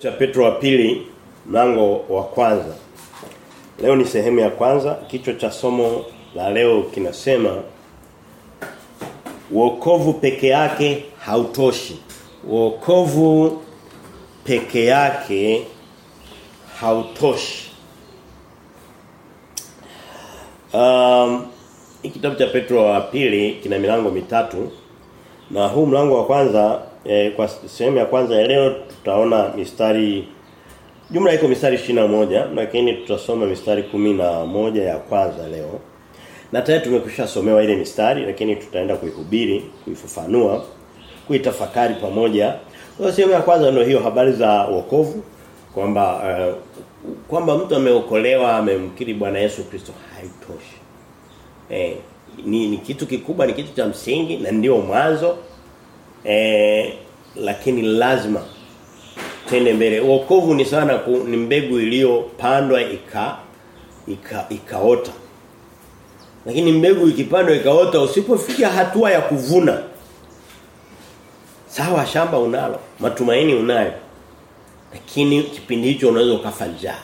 cha Petro wa pili mlango wa kwanza. Leo ni sehemu ya kwanza. Kichwa cha somo la leo kinasema Wokovu peke yake hautoshi. Wokovu peke yake hautoshi. Um, kitabu cha Petro wa pili kina milango mitatu na huu mlango wa kwanza eh, kwa sehemu ya kwanza ya leo tutaona mistari jumla iko mistari moja lakini tutasoma mistari na moja ya kwanza leo. Na tayari tumekwishasomewa ile mistari lakini tutaenda kuihubiri, kuifafanua, kuitafakari pamoja. Kwa sehemu ya kwanza ndio hiyo habari za wokovu kwamba uh, kwamba mtu ameokolewa amemkiri Bwana Yesu Kristo haitoshi. Eh ni, ni kitu kikubwa ni kitu cha msingi na ndio mwanzo eh lakini lazima tende mbele. Wokovu ni sana ku, ni mbegu iliyopandwa ika, ika ikaota. Lakini mbegu ikipandwa ikaota usipofikia hatua ya kuvuna sawa shamba unalo matumaini unayo lakini kipindi hicho unaweza ukafa njaa.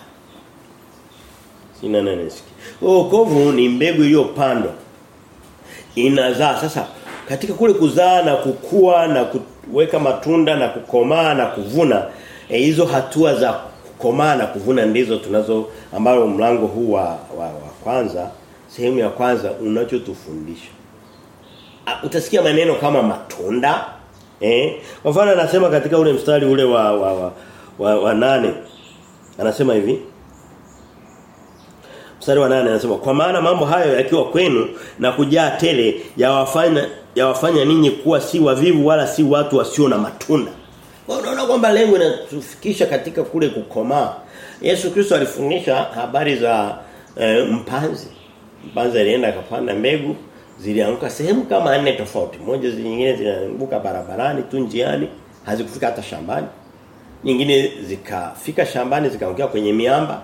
Sina nani sikia. Wokovu ni mbegu iliyopandwa. Inazaa. Sasa katika kule kuzaa na kukua na kuweka matunda na kukomaa na kuvuna e, hizo hatua za kukomaa na kuvuna ndizo tunazo ambayo mlango huu wa, wa, wa kwanza sehemu ya kwanza unachotufundisha. Utasikia maneno kama matunda eh? Kwa mfano anasema katika ule mstari ule wa wa, wa, wa, wa nane anasema hivi Mstari wa 8 anasema kwa maana mambo hayo yakiwa kwenu na kujaa tele yawafanya yawafanya ninyi kuwa si wavivu wala si watu wasio na matunda. Kwa unaona kwamba lengo linatufikisha katika kule kukomaa. Yesu Kristo alifundisha habari za e, mpanzi. Mpanzi alienda akapanda mbegu zilianguka sehemu kama nne tofauti. Moja zingine zilianguka barabarani tu njiani, hazikufika hata shambani. Nyingine zikafika shambani zikaangukia kwenye miamba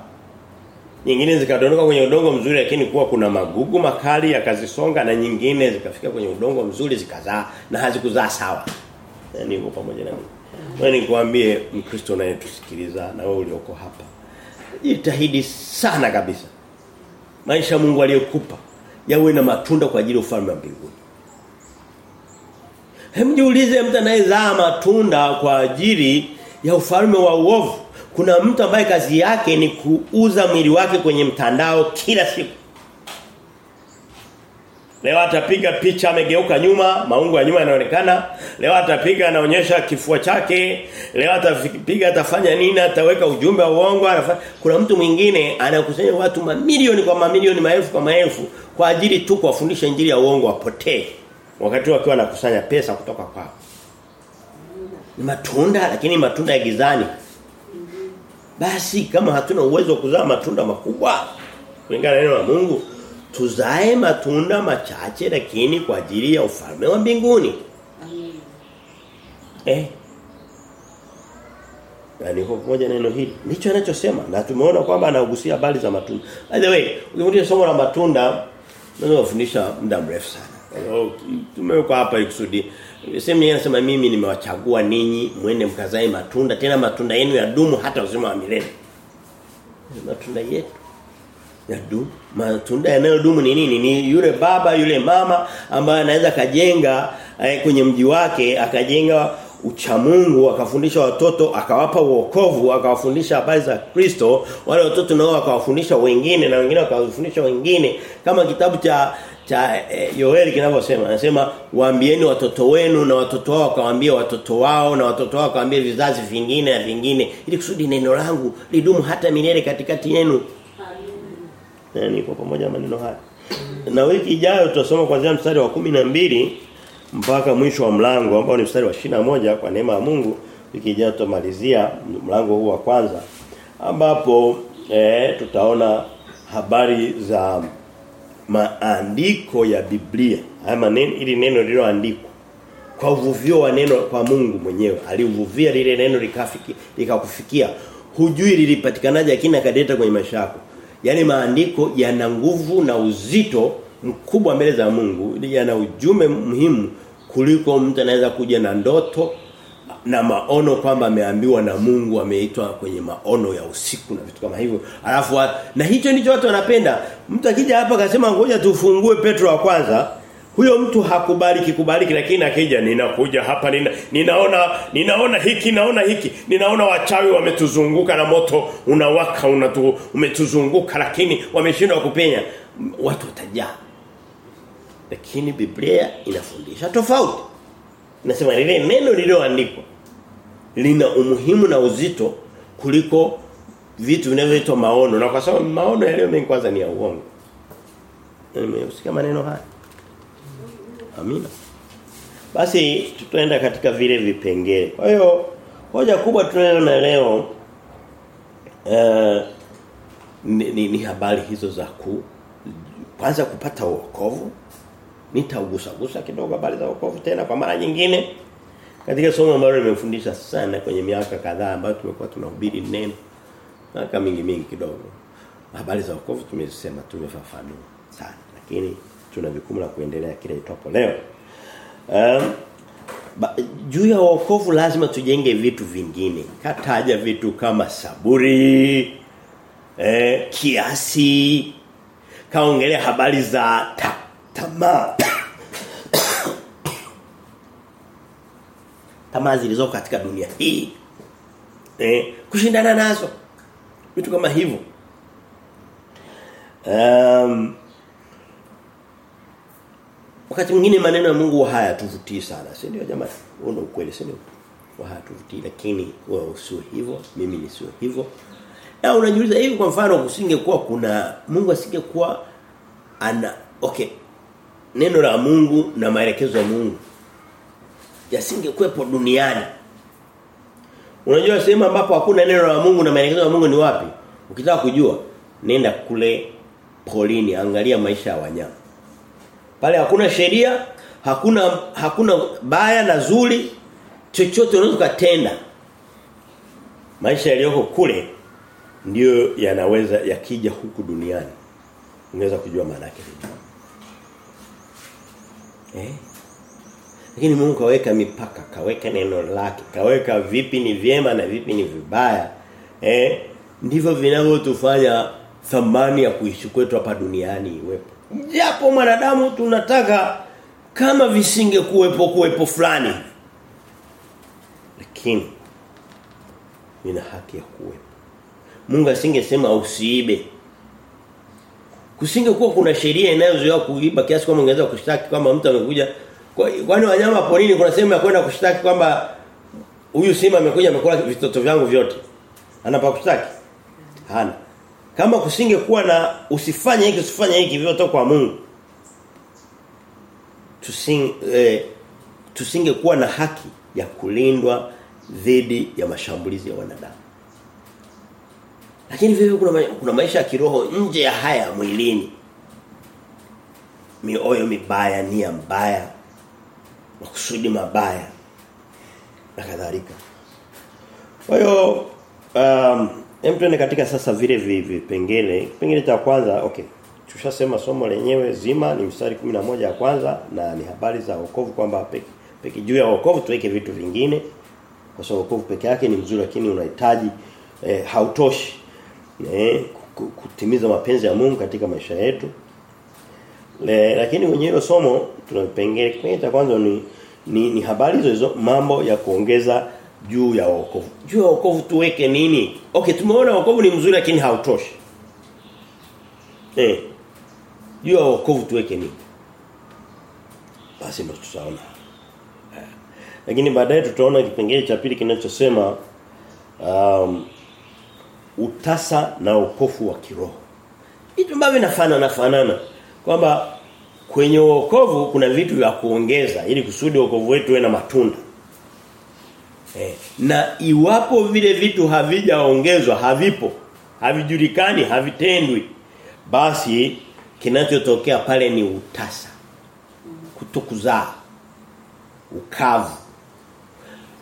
nyingine zikadondoka kwenye udongo mzuri lakini kuwa kuna magugu makali yakazisonga na nyingine zikafika kwenye udongo mzuri zikazaa na hazikuzaa sawa. Yaani uko pamoja na mimi. Wewe nikuambie Mkristo naye tusikiliza na wewe ulioko hapa. Jitahidi sana kabisa. Maisha Mungu aliyokupa yawe na matunda kwa ajili ya ufalme wa mbinguni. Hemjiulize mtu anayezaa matunda kwa ajili ya ufalme wa uovu kuna mtu ambaye kazi yake ni kuuza mwili wake kwenye mtandao kila siku. Leo atapiga picha amegeuka nyuma, maungo ya nyuma yanaonekana. Leo atapiga anaonyesha kifua chake. Leo atapiga atafanya nini, ataweka ujumbe wa uongo. Kuna mtu mwingine anakusanya watu mamilioni kwa mamilioni, maelfu kwa maelfu kwa ajili tu kuwafundisha injili ya uongo wapotee. Wakati wakiwa anakusanya pesa kutoka kwao. Ni matunda lakini matunda ya gizani basi kama hatuna uwezo wa kuzaa matunda makubwa kulingana na neno la Mungu tuzae matunda machache lakini kwa ajili ya ufalme wa mbinguni. Amen. eh? Na niko pamoja neno hili. Ndicho anachosema na tumeona kwamba anagusia habari za matunda. By the way ukimrudia somo la matunda naweza kufundisha muda mrefu sana tumeweka hapa ikusudi. Sema yeye anasema mimi nimewachagua ninyi mwende mkazae matunda. Tena matunda yenu ya dumu hata uzima wa milele. Matunda yetu ya dumu matunda yanayodumu ni nini? Ni yule baba yule mama ambaye anaweza kajenga eh, kwenye mji wake akajenga uchamungu akafundisha watoto akawapa uokovu akawafundisha habari za Kristo. Wale watoto nao akawafundisha wengine na wengine akawafundisha wengine. Kama kitabu cha cha eh, Yoeli kinavyosema anasema waambieni watoto wenu na watoto wao kawaambie watoto wao na watoto wao kawaambie vizazi vingine na vingine ili kusudi neno langu lidumu hata milele katikati yenu. Amen. yani kwa pamoja maneno haya. Na wiki ijayo tutasoma kuanzia mstari wa kumi na mbili mpaka mwisho wa mlango ambao ni mstari wa moja kwa neema ya Mungu. Wiki ijayo tutamalizia mlango huu wa kwanza ambapo eh, tutaona habari za maandiko ya Biblia. Haya maneno ili neno lililoandikwa kwa uvuvio wa neno kwa Mungu mwenyewe. Aliuvuvia lile neno likafiki likakufikia. Hujui lilipatikanaje lakini akadeta kwenye maisha yako. Yani maandiko yana nguvu na uzito mkubwa mbele za Mungu yana ujumbe muhimu kuliko mtu anaweza kuja na ndoto na maono kwamba ameambiwa na Mungu ameitwa kwenye maono ya usiku na vitu kama hivyo. Alafu na hicho ndicho watu wanapenda. Mtu akija hapa akasema ngoja tufungue Petro wa kwanza, huyo mtu hakubaliki kubaliki lakini akija ninakuja hapa nina, ninaona ninaona hiki naona hiki. Ninaona wachawi wametuzunguka na moto unawaka unatu, umetuzunguka lakini wameshindwa kupenya. Watu watajaa. Lakini Biblia inafundisha tofauti. Nasema lile neno lililoandikwa lina umuhimu na uzito kuliko vitu vinavyoitwa maono na kwa sababu maono yaliyo mengi kwanza ni ya uongo. Nimesikia maneno haya. Amina. Basi tutaenda katika vile vipengele. Kwa hiyo hoja kubwa tunayoona leo uh, ni, ni, ni habari hizo za ku kwanza kupata wokovu nitagusa gusa kidogo habari za wokovu tena kwa mara nyingine katika somo ambalo nimefundisha sana kwenye miaka kadhaa ambayo tumekuwa tunahubiri neno miaka mingi mingi kidogo habari za wokovu tumesema tumefafanua sana lakini tuna jukumu la kuendelea kile itapo leo. Um, ba, juu ya wokovu lazima tujenge vitu vingine kataja vitu kama saburi eh, kiasi kaongelea habari za ta, tamaa zilizoko katika dunia hii eh, kushindana nazo. Vitu kama hivyo. Um, wakati mwingine maneno ya Mungu hayatuvutii sana si ndio jamani? Huo ndio ukweli si ndio? Hayatuvutii lakini wewe usiwe hivyo mimi ni sio hivyo. Na unajiuliza hivi kwa mfano kusingekuwa kuna Mungu asingekuwa ana okay neno la Mungu na maelekezo ya Mungu yasingekuwepo duniani. Unajua sehemu ambapo hakuna neno la Mungu na maelekezo ya Mungu ni wapi? Ukitaka kujua nenda kule polini angalia maisha ya wanyama. Pale hakuna sheria hakuna hakuna baya na zuri chochote unaweza kutenda maisha yaliyoko kule ndiyo yanaweza yakija huku duniani. Unaweza kujua maana yake eh lakini Mungu kaweka mipaka kaweka neno lake kaweka vipi ni vyema na vipi ni vibaya eh? Ndivyo vinavyotufanya thamani ya kuishi kwetu hapa duniani iwepo. Japo mwanadamu tunataka kama visinge kuwepo kuwepo fulani lakini nina haki ya kuwepo. Mungu asingesema usiibe. Kusingekuwa kuna sheria inayozuia kuiba kiasi kwamba ungeweza kushtaki kwamba mtu amekuja kwani wanyama porini kuna sehemu ya kwenda kushtaki kwamba huyu simba amekuja amekula vitoto vyangu vyote? Anapa kushtaki? Hana. Kama kusingekuwa na usifanye hiki usifanye hiki vyote kwa Mungu. Tusing eh, tusingekuwa na haki ya kulindwa dhidi ya mashambulizi ya wanadamu. Lakini vivyo kuna ma kuna maisha ya kiroho nje ya haya mwilini. Mioyo mibaya nia mbaya makusudi mabaya na kadhalika. Kwa hiyo um hem katika sasa vile vipengele kipengele cha kwanza okay tushasema somo lenyewe zima ni mstari 11 ya kwanza na ni habari za wokovu kwamba peke, peke juu ya wokovu tuweke vitu vingine kwa sababu wokovu peke yake ni mzuri lakini unahitaji eh, hautoshi eh, kutimiza mapenzi ya Mungu katika maisha yetu Le, lakini kwenye hilo somo tuna vipengele kwanza ni, ni ni habari hizo hizo mambo ya kuongeza juu ya wokovu. Juu ya wokovu tuweke nini? Okay, tumeona wokovu ni mzuri lakini hautoshi. Eh. Juu ya wokovu tuweke nini? Basi ndo tutaona. Eh. Lakini baadaye tutaona kipengele cha pili kinachosema um, utasa na ukofu wa kiroho. Vitu ambavyo vinafanana fanana kwamba kwenye wokovu kuna vitu vya kuongeza ili kusudi wokovu wetu na matunda. Eh, na iwapo vile vitu havijaongezwa havipo havijulikani havitendwi basi kinachotokea pale ni utasa kutokuzaa ukavu.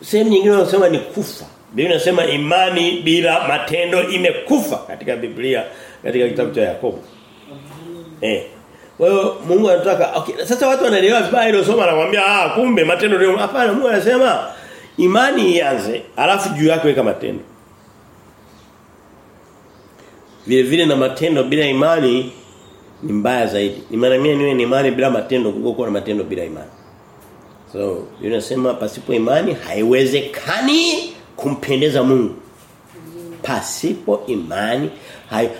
Sehemu nyingine wanasema ni kufa. Biblia inasema imani bila matendo imekufa katika Biblia katika kitabu cha Yakobo. Eh hiyo Mungu anataka okay sasa watu wanaelewa vibaya hilo somo anakuambia ah kumbe matendo ndio hapana Mungu anasema Imani ianze, alafu juu yake weka matendo. Vile vile na matendo bila imani ni mbaya zaidi. Ni maana mimi niwe ni imani bila matendo kuliko kuwa na matendo bila imani. So, inasema pasipo imani haiwezekani kumpendeza Mungu. Pasipo imani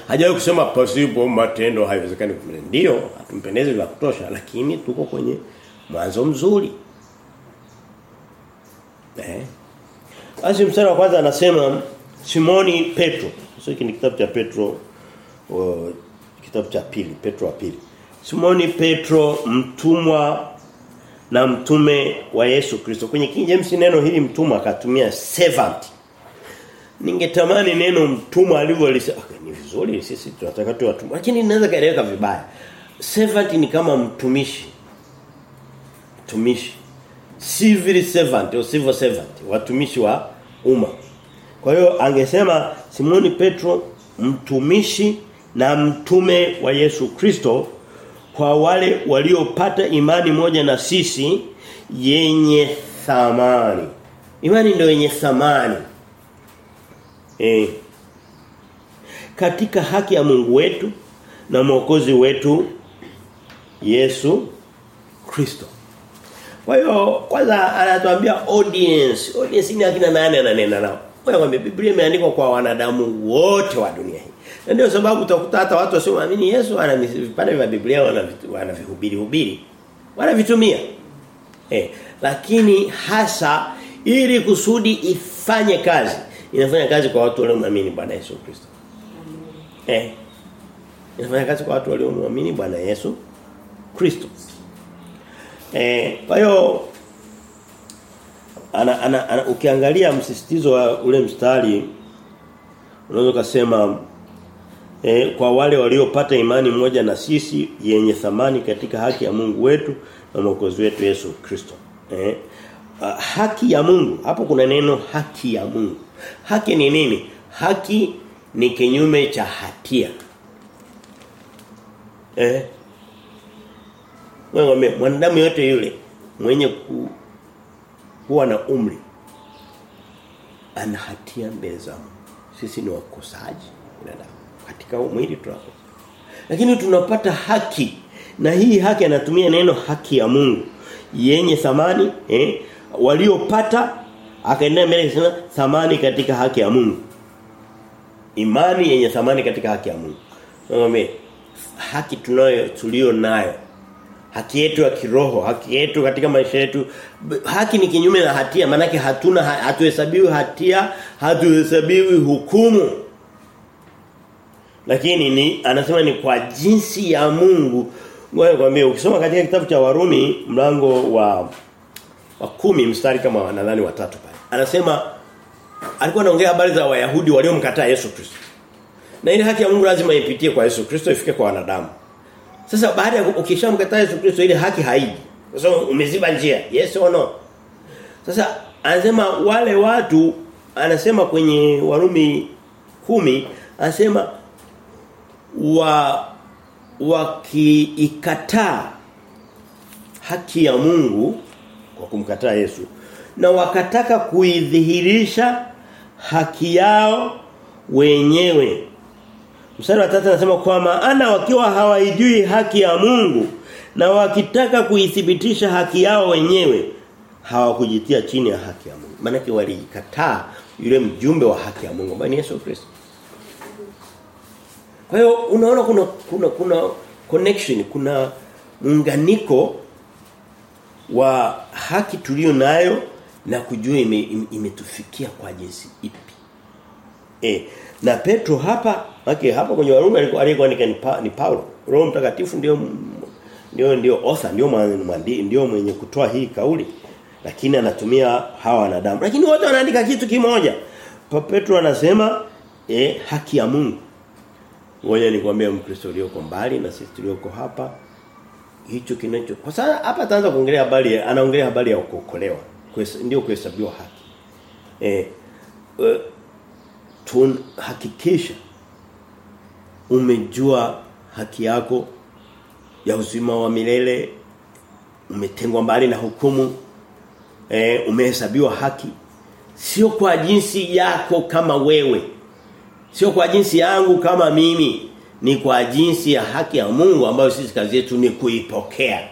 hajawahi kusema pasipo matendo haiwezekani kumpendeza. Ndio, hatumpendezi vya kutosha lakini tuko kwenye mwanzo mzuri. Eh. Basi mstari wa kwanza anasema Simoni Petro. Sio ni kitabu cha Petro o, kitabu cha pili, Petro wa pili. Simoni Petro mtumwa na mtume wa Yesu Kristo. Kwenye King James neno hili mtumwa akatumia servant. Ningetamani neno mtumwa ni vizuri sisi tunataka tu watumwa lakini inaweza kaeleweka vibaya. Servant ni kama mtumishi. Mtumishi. Civil servant au civil servant, watumishi wa umma. Kwa hiyo angesema Simoni Petro mtumishi na mtume wa Yesu Kristo kwa wale waliopata imani moja na sisi yenye thamani. Imani ndio yenye thamani. Eh. Katika haki ya Mungu wetu na mwokozi wetu Yesu Kristo. Kwa hiyo kwanza anatuambia audience. Audience ni akina nani ananena nao? Kwa hiyo Biblia imeandikwa kwa wanadamu wote wa dunia hii. Na ndio sababu utakuta hata watu wasioamini Yesu ana vipande vya Biblia wanavihubiri hubiri. Wanavitumia. Eh, lakini hasa ili kusudi ifanye kazi. Inafanya kazi kwa watu wale waamini Bwana Yesu Kristo. Eh. Inafanya kazi kwa watu waliomwamini Bwana Yesu Kristo. Eh, kwa hiyo ana, ana, ana ukiangalia msisitizo wa ule mstari unaweza kusema eh, kwa wale waliopata imani moja na sisi yenye thamani katika haki ya Mungu wetu na mwokozi wetu Yesu Kristo. Eh, haki ya Mungu hapo kuna neno haki ya Mungu. Haki ni nini? Haki ni kinyume cha hatia. Eh wewe mwanadamu yote yule mwenye ku, kuwa na umri ana hatia mbele za. Sisi ni wakosaji binadamu. Katika mwili tunakosa. Lakini tunapata haki na hii haki anatumia neno haki ya Mungu yenye thamani eh waliopata akaendelea mbele sana thamani katika haki ya Mungu. Imani yenye thamani katika haki ya Mungu. Ngombe haki tunayo tulio nayo haki yetu ya kiroho, haki yetu katika maisha yetu. Haki ni kinyume na hatia, manake hatuna hatuhesabiwi hatia, hatuhesabiwi hukumu. Lakini ni anasema ni kwa jinsi ya Mungu. Ngoja kwambie ukisoma katika kitabu cha Warumi mlango wa wa kumi mstari kama nadhani watatu pale. Anasema alikuwa anaongea habari za Wayahudi waliomkataa Yesu Kristo. Na ile haki ya Mungu lazima ipitie kwa Yesu Kristo ifike kwa wanadamu. Sasa baada ya ukishamkataa Yesu Kristo ile haki haiji. Sasa umeziba njia. Yes or no? Sasa anasema wale watu anasema kwenye Warumi kumi anasema wa wakiikataa haki ya Mungu kwa kumkataa Yesu na wakataka kuidhihirisha haki yao wenyewe Mstari wa 3 anasema kwa maana wakiwa hawaijui haki ya Mungu na wakitaka kuithibitisha haki yao wenyewe hawakujitia chini ya haki ya Mungu. Maana walikataa yule mjumbe wa haki ya Mungu, bali Yesu Kristo. Kwa hiyo unaona kuna kuna kuna connection, kuna muunganiko wa haki tulio nayo na kujua imetufikia ime, ime kwa jinsi ipi. Eh, na Petro hapa okay, hapa kwenye Warumi alikuwa alikuwa ni, ni Paulo. Roho Mtakatifu ndio ndio ndio author ndio mwandi ndio mwenye kutoa hii kauli. Lakini anatumia hawa wanadamu. Lakini wote wanaandika kitu kimoja. Pa Petro anasema eh haki ya Mungu. Ngoja nikwambie Mkristo ulioko mbali na sisi tulioko hapa hicho kinacho. Kwa sasa hapa ataanza kuongelea habari anaongelea habari ya kuokolewa. Ndio kuhesabiwa haki. Eh tun hakikisha umejua haki yako ya uzima wa milele umetengwa mbali na hukumu eh umehesabiwa haki sio kwa jinsi yako kama wewe. Sio kwa jinsi yangu kama mimi. Ni kwa jinsi ya haki ya Mungu ambayo sisi kazi yetu ni kuipokea.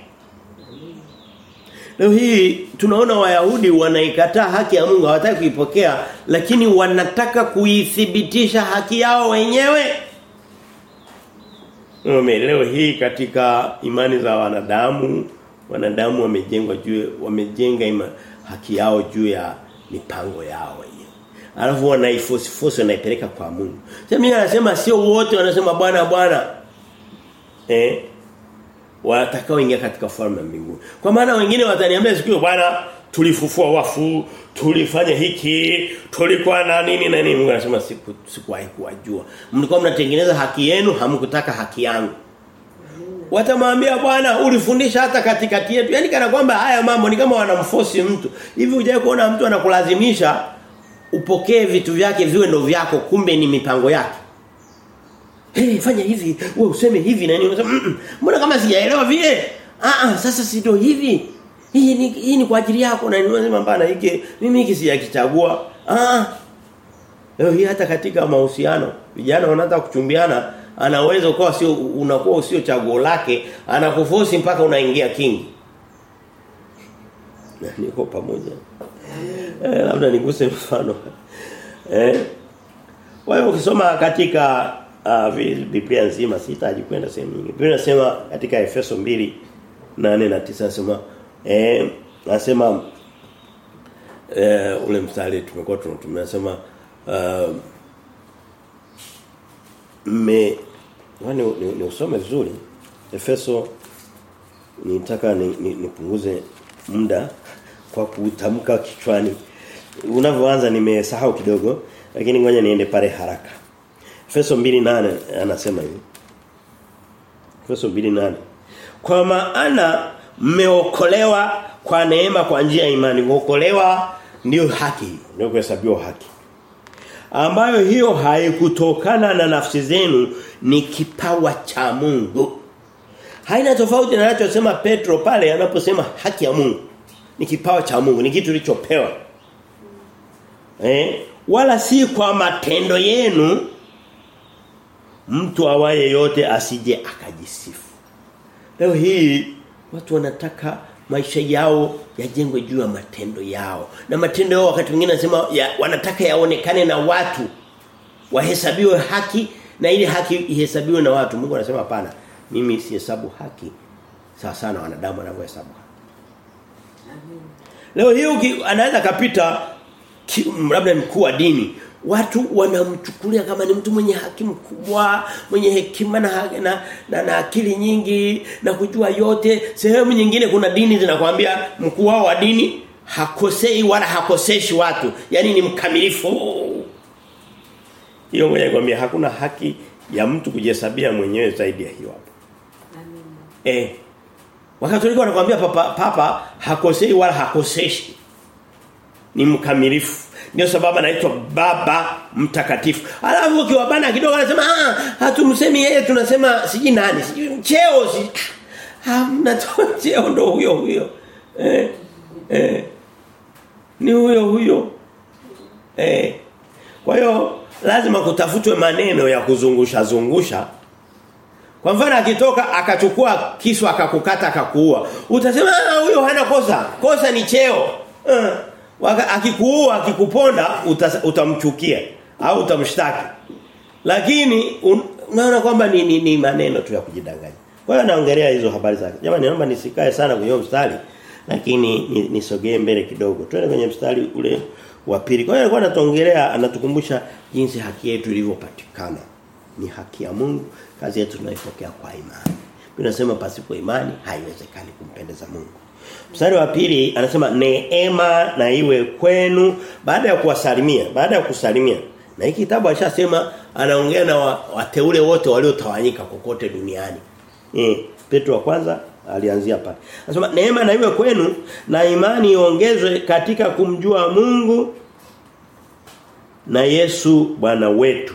Leo hii tunaona Wayahudi wanaikataa haki ya Mungu hawataki kuipokea lakini wanataka kuithibitisha haki yao wenyewe. Leo hii katika imani za wanadamu wanadamu wamejengwa juu wamejenga ima, haki yao juu ya mipango yao wenyewe. Alafu wanaiforce force wanaipeleka kwa Mungu. Sasa mimi anasema sio wote wanasema bwana bwana. Eh? Watakao ingia katika falme mbinguni. Kwa maana wengine wataniambia siku hiyo bwana tulifufua wafu, tulifanya hiki, tulikuwa na nini na nini. Mungu anasema siku sikuwahi kuwajua. Mlikuwa mnatengeneza haki yenu, hamkutaka haki yangu. Watamwambia bwana ulifundisha hata katikati yetu. Yaani kana kwamba haya mambo ni kama wanamforce mtu. Hivi hujawahi kuona mtu anakulazimisha upokee vitu vyake viwe ndo vyako kumbe ni mipango yake. Hey, fanya hivi, wewe useme hivi na nini? Unasema, mm, mbona kama sijaelewa vile? Ah ah, sasa si ndio hivi. Hii ni hii ni kwa ajili yako na unasema mbana hiki mimi hiki sijakichagua. Ah. Leo hii hata katika mahusiano, vijana wanaanza kuchumbiana, anaweza ukawa sio unakuwa usio chaguo lake, anakuforce mpaka unaingia kingi. Na niko pamoja. Eh, labda niguse mfano. Eh? Wewe ukisoma katika uh, Biblia nzima sitaji kwenda sehemu nyingine. Biblia inasema katika Efeso 2 8 na 9 nasema eh nasema eh ule mstari tumekuwa tunatumia nasema uh, me wani ni, ni, usome vizuri? Efeso nitaka nipunguze ni, ni muda kwa kutamka kichwani. Unavyoanza nimesahau kidogo lakini ngoja niende pale haraka Efeso 2:8 anasema hivi. Efeso 2:8. Kwa maana mmeokolewa kwa neema kwa njia ya imani. Kuokolewa ndio haki, ndio kuhesabiwa haki. Ambayo hiyo haikutokana na nafsi zenu ni kipawa cha Mungu. Haina tofauti na anachosema Petro pale anaposema haki ya Mungu. Ni kipawa cha Mungu, ni kitu kilichopewa. Eh? Wala si kwa matendo yenu mtu awaye yote asije akajisifu. Leo hii watu wanataka maisha yao yajengwe juu ya matendo yao. Na matendo yao wakati mwingine nasema ya, wanataka yaonekane na watu. Wahesabiwe haki na ile haki ihesabiwe na watu. Mungu anasema hapana. Mimi sihesabu haki sawa sana wanadamu wanavyohesabu. Leo hii anaweza kapita labda mkuu wa dini watu wanamchukulia kama ni mtu mwenye haki mkubwa, mwenye hekima na, na, na, na akili nyingi na kujua yote. Sehemu nyingine kuna dini zinakwambia mkuu wao wa dini hakosei wala hakoseshi watu. Yaani ni mkamilifu. Hiyo mwenye kwambia hakuna haki ya mtu kujihesabia mwenyewe zaidi ya hiyo hapo. Eh. Wakatolika wanakuambia papa, papa hakosei wala hakoseshi. Ni mkamilifu. Ndio sababu anaitwa baba mtakatifu. Alafu ukiwabana kidogo anasema ah hatumsemi yeye tunasema siji nani, siji cheo si hamna cheo ndo huyo huyo. Eh eh ni huyo huyo. Eh kwa hiyo lazima kutafutwe maneno ya kuzungusha zungusha. Kwa mfano akitoka akachukua kisu akakukata akakuua. Utasema ah huyo hana kosa. Kosa ni cheo. Eh akikuua akikuponda uta, utamchukia au utamshtaki. Lakini unaona kwamba ni, ni, ni maneno tu ya kujidanganya. Kwa hiyo naongelea hizo habari zake. Jamani naomba nisikae sana kwenye mstari lakini nisogee mbele kidogo. Twende kwenye mstari ule wa pili. Kwa hiyo alikuwa anatuongelea anatukumbusha jinsi haki yetu ilivyopatikana. Ni haki ya Mungu, kazi yetu tunaipokea kwa imani. Tunasema pasipo imani haiwezekani kumpendeza Mungu. Mstari wa pili anasema neema na iwe kwenu baada ya kuwasalimia, baada ya kusalimia. Na hiki kitabu alishasema anaongea na wateule wote waliotawanyika kokote duniani. Eh, Petro wa kwanza alianzia pale. Anasema neema na iwe kwenu na imani iongezwe katika kumjua Mungu na Yesu Bwana wetu.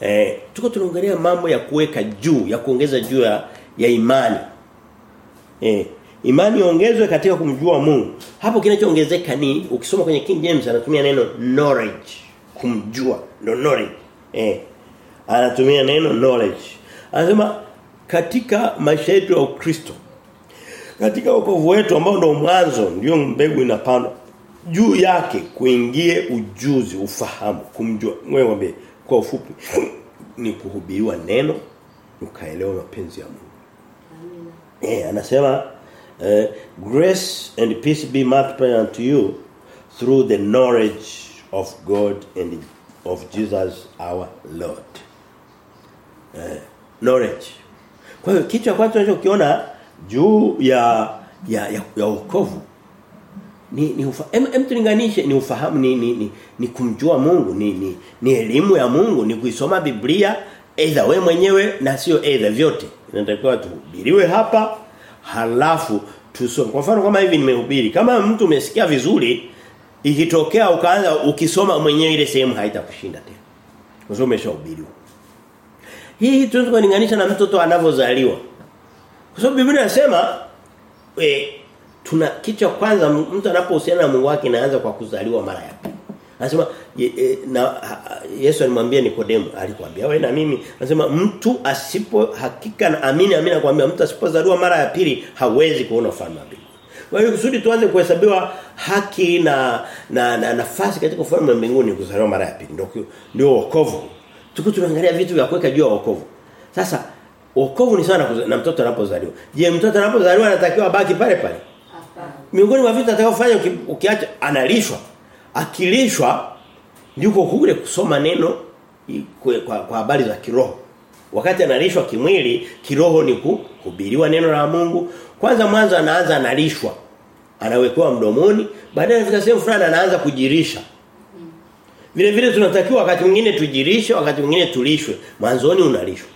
Eh, tuko tunaongelea mambo ya kuweka juu, ya kuongeza juu ya, ya imani. Eh, Imani iongezwe katika kumjua Mungu. Hapo kinachoongezeka ni ukisoma kwenye King James anatumia neno knowledge, kumjua, ndio knowledge. Eh. Anatumia neno knowledge. Anasema katika maisha yetu ya Ukristo katika wokovu wetu ambao ndio mwanzo ndio mbegu inapandwa juu yake kuingie ujuzi ufahamu kumjua wewe mwambie kwa ufupi ni kuhubiriwa neno ukaelewa mapenzi ya Mungu Amina. eh anasema uh, grace and peace be multiplied unto you through the knowledge of God and of Jesus our Lord. Uh, knowledge. Kwa hiyo kitu cha kwanza tunachokiona juu ya ya ya, ya wokovu ni ni ufa, em, em tulinganishe ni ufahamu ni ni, ni ni kumjua Mungu ni ni ni elimu ya Mungu ni kuisoma Biblia aidha we mwenyewe na sio aidha vyote. Inatakiwa tuhubiriwe hapa halafu tusome. Kwa mfano kama hivi nimehubiri kama mtu umesikia vizuri ikitokea ukaanza ukisoma mwenyewe ile sehemu haitakushinda tena. Kwa sababu umeshahubiriwa. Hii tunaweza kulinganisha na mtoto anavyozaliwa. Kwa sababu Biblia inasema e, tuna kicho kwanza mtu anapohusiana na Mungu wake inaanza kwa kuzaliwa mara ya pili. Anasema ye, e, na Yesu alimwambia Nikodemo alikwambia wewe na mimi anasema mtu asipo hakika na amini amini nakwambia mtu asipozaliwa mara ya pili hawezi kuona ufalme wa mbinguni. Kwa hiyo kusudi tuanze kuhesabiwa haki na na, na nafasi katika ufalme wa mbinguni kuzaliwa mara ya pili ndio ndio wokovu. Tuko tunaangalia vitu vya kuweka juu ya wokovu. Sasa wokovu ni sana na mtoto anapozaliwa. Je, mtoto anapozaliwa anatakiwa abaki pale pale? Miongoni mwa vitu atakayofanya ukiacha analishwa. Akilishwa yuko kule kusoma neno kwa, kwa, habari za kiroho. Wakati analishwa kimwili, kiroho ni kuhubiriwa neno la Mungu. Kwanza mwanzo anaanza analishwa. Anawekewa mdomoni, baadaye anafika sehemu fulani anaanza kujirisha. Vile vile tunatakiwa wakati mwingine tujirishe, wakati mwingine tulishwe. Mwanzoni unalishwa.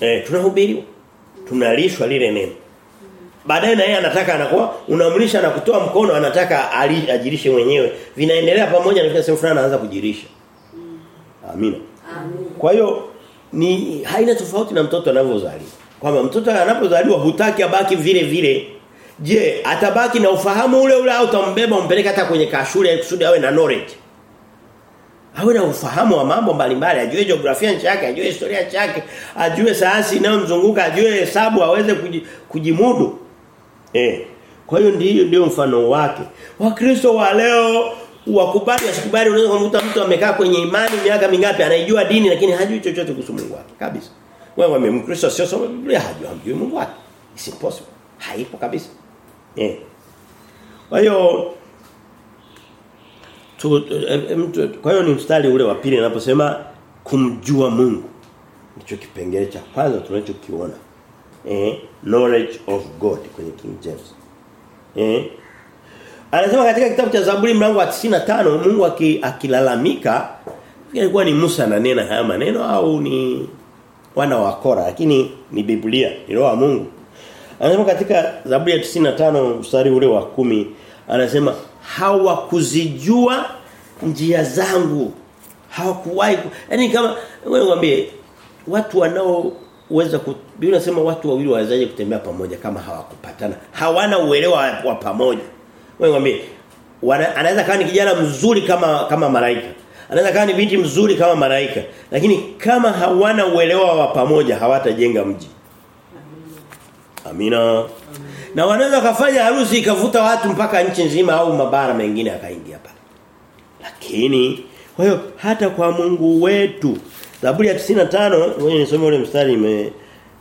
Eh tunahubiriwa. Tunalishwa lile neno. Baadaye na yeye anataka anakuwa unamlisha na kutoa mkono anataka ali, ajirishe mwenyewe. Vinaendelea pamoja na sehemu fulani anaanza kujirisha. Amina. Kwa hiyo ni haina tofauti na mtoto anavyozaliwa. Kwamba mtoto anapozaliwa hutaki abaki vile vile. Je, atabaki na ufahamu ule ule au utambeba umpeleke hata kwenye kashule kusudi awe na knowledge? Awe na ufahamu wa mambo mbalimbali, ajue jiografia nchi yake, ajue historia nchi yake, ajue sayansi inayomzunguka, ajue hesabu aweze kujimudu. Eh. Kwa hiyo ndio ndio mfano wake. Wakristo wa leo wakubali asikubali unaweza kumkuta mtu amekaa kwenye imani miaka mingapi anaijua dini lakini hajui chochote kuhusu Mungu wake kabisa. Wewe Mkristo sio soma Biblia hajui hamjui Mungu wake. It's impossible. Haipo kabisa. Eh. Kwa hiyo tu, mtu kwa hiyo ni mstari ule wa pili anaposema kumjua Mungu. Ndicho kipengele cha kwanza tunachokiona. Eh, knowledge of God kwenye King James. Eh? Anasema katika kitabu cha Zaburi mlango wa 95 Mungu akilalamika ilikuwa ni Musa ananena haya maneno au ni wana wa Kora lakini ni Biblia ni roho Mungu. Anasema katika Zaburi ya 95 mstari ule wa kumi anasema hawakuzijua njia zangu. Hawakuwahi yaani kama wewe mwambie watu wanao uweza ku Biblia inasema watu wawili wawezaje kutembea pamoja kama hawakupatana. Hawana uelewa wa, pamoja. Wewe mwambie anaweza kani ni kijana mzuri kama kama malaika. Anaweza kani ni binti mzuri kama malaika. Lakini kama hawana uelewa wa pamoja hawatajenga mji. Amina. Amina. Na wanaweza kufanya harusi ikavuta watu mpaka nchi nzima au mabara mengine akaingia pale. Lakini kwa hiyo hata kwa Mungu wetu Zaburi ya 95 ngoja nisome ule mstari nime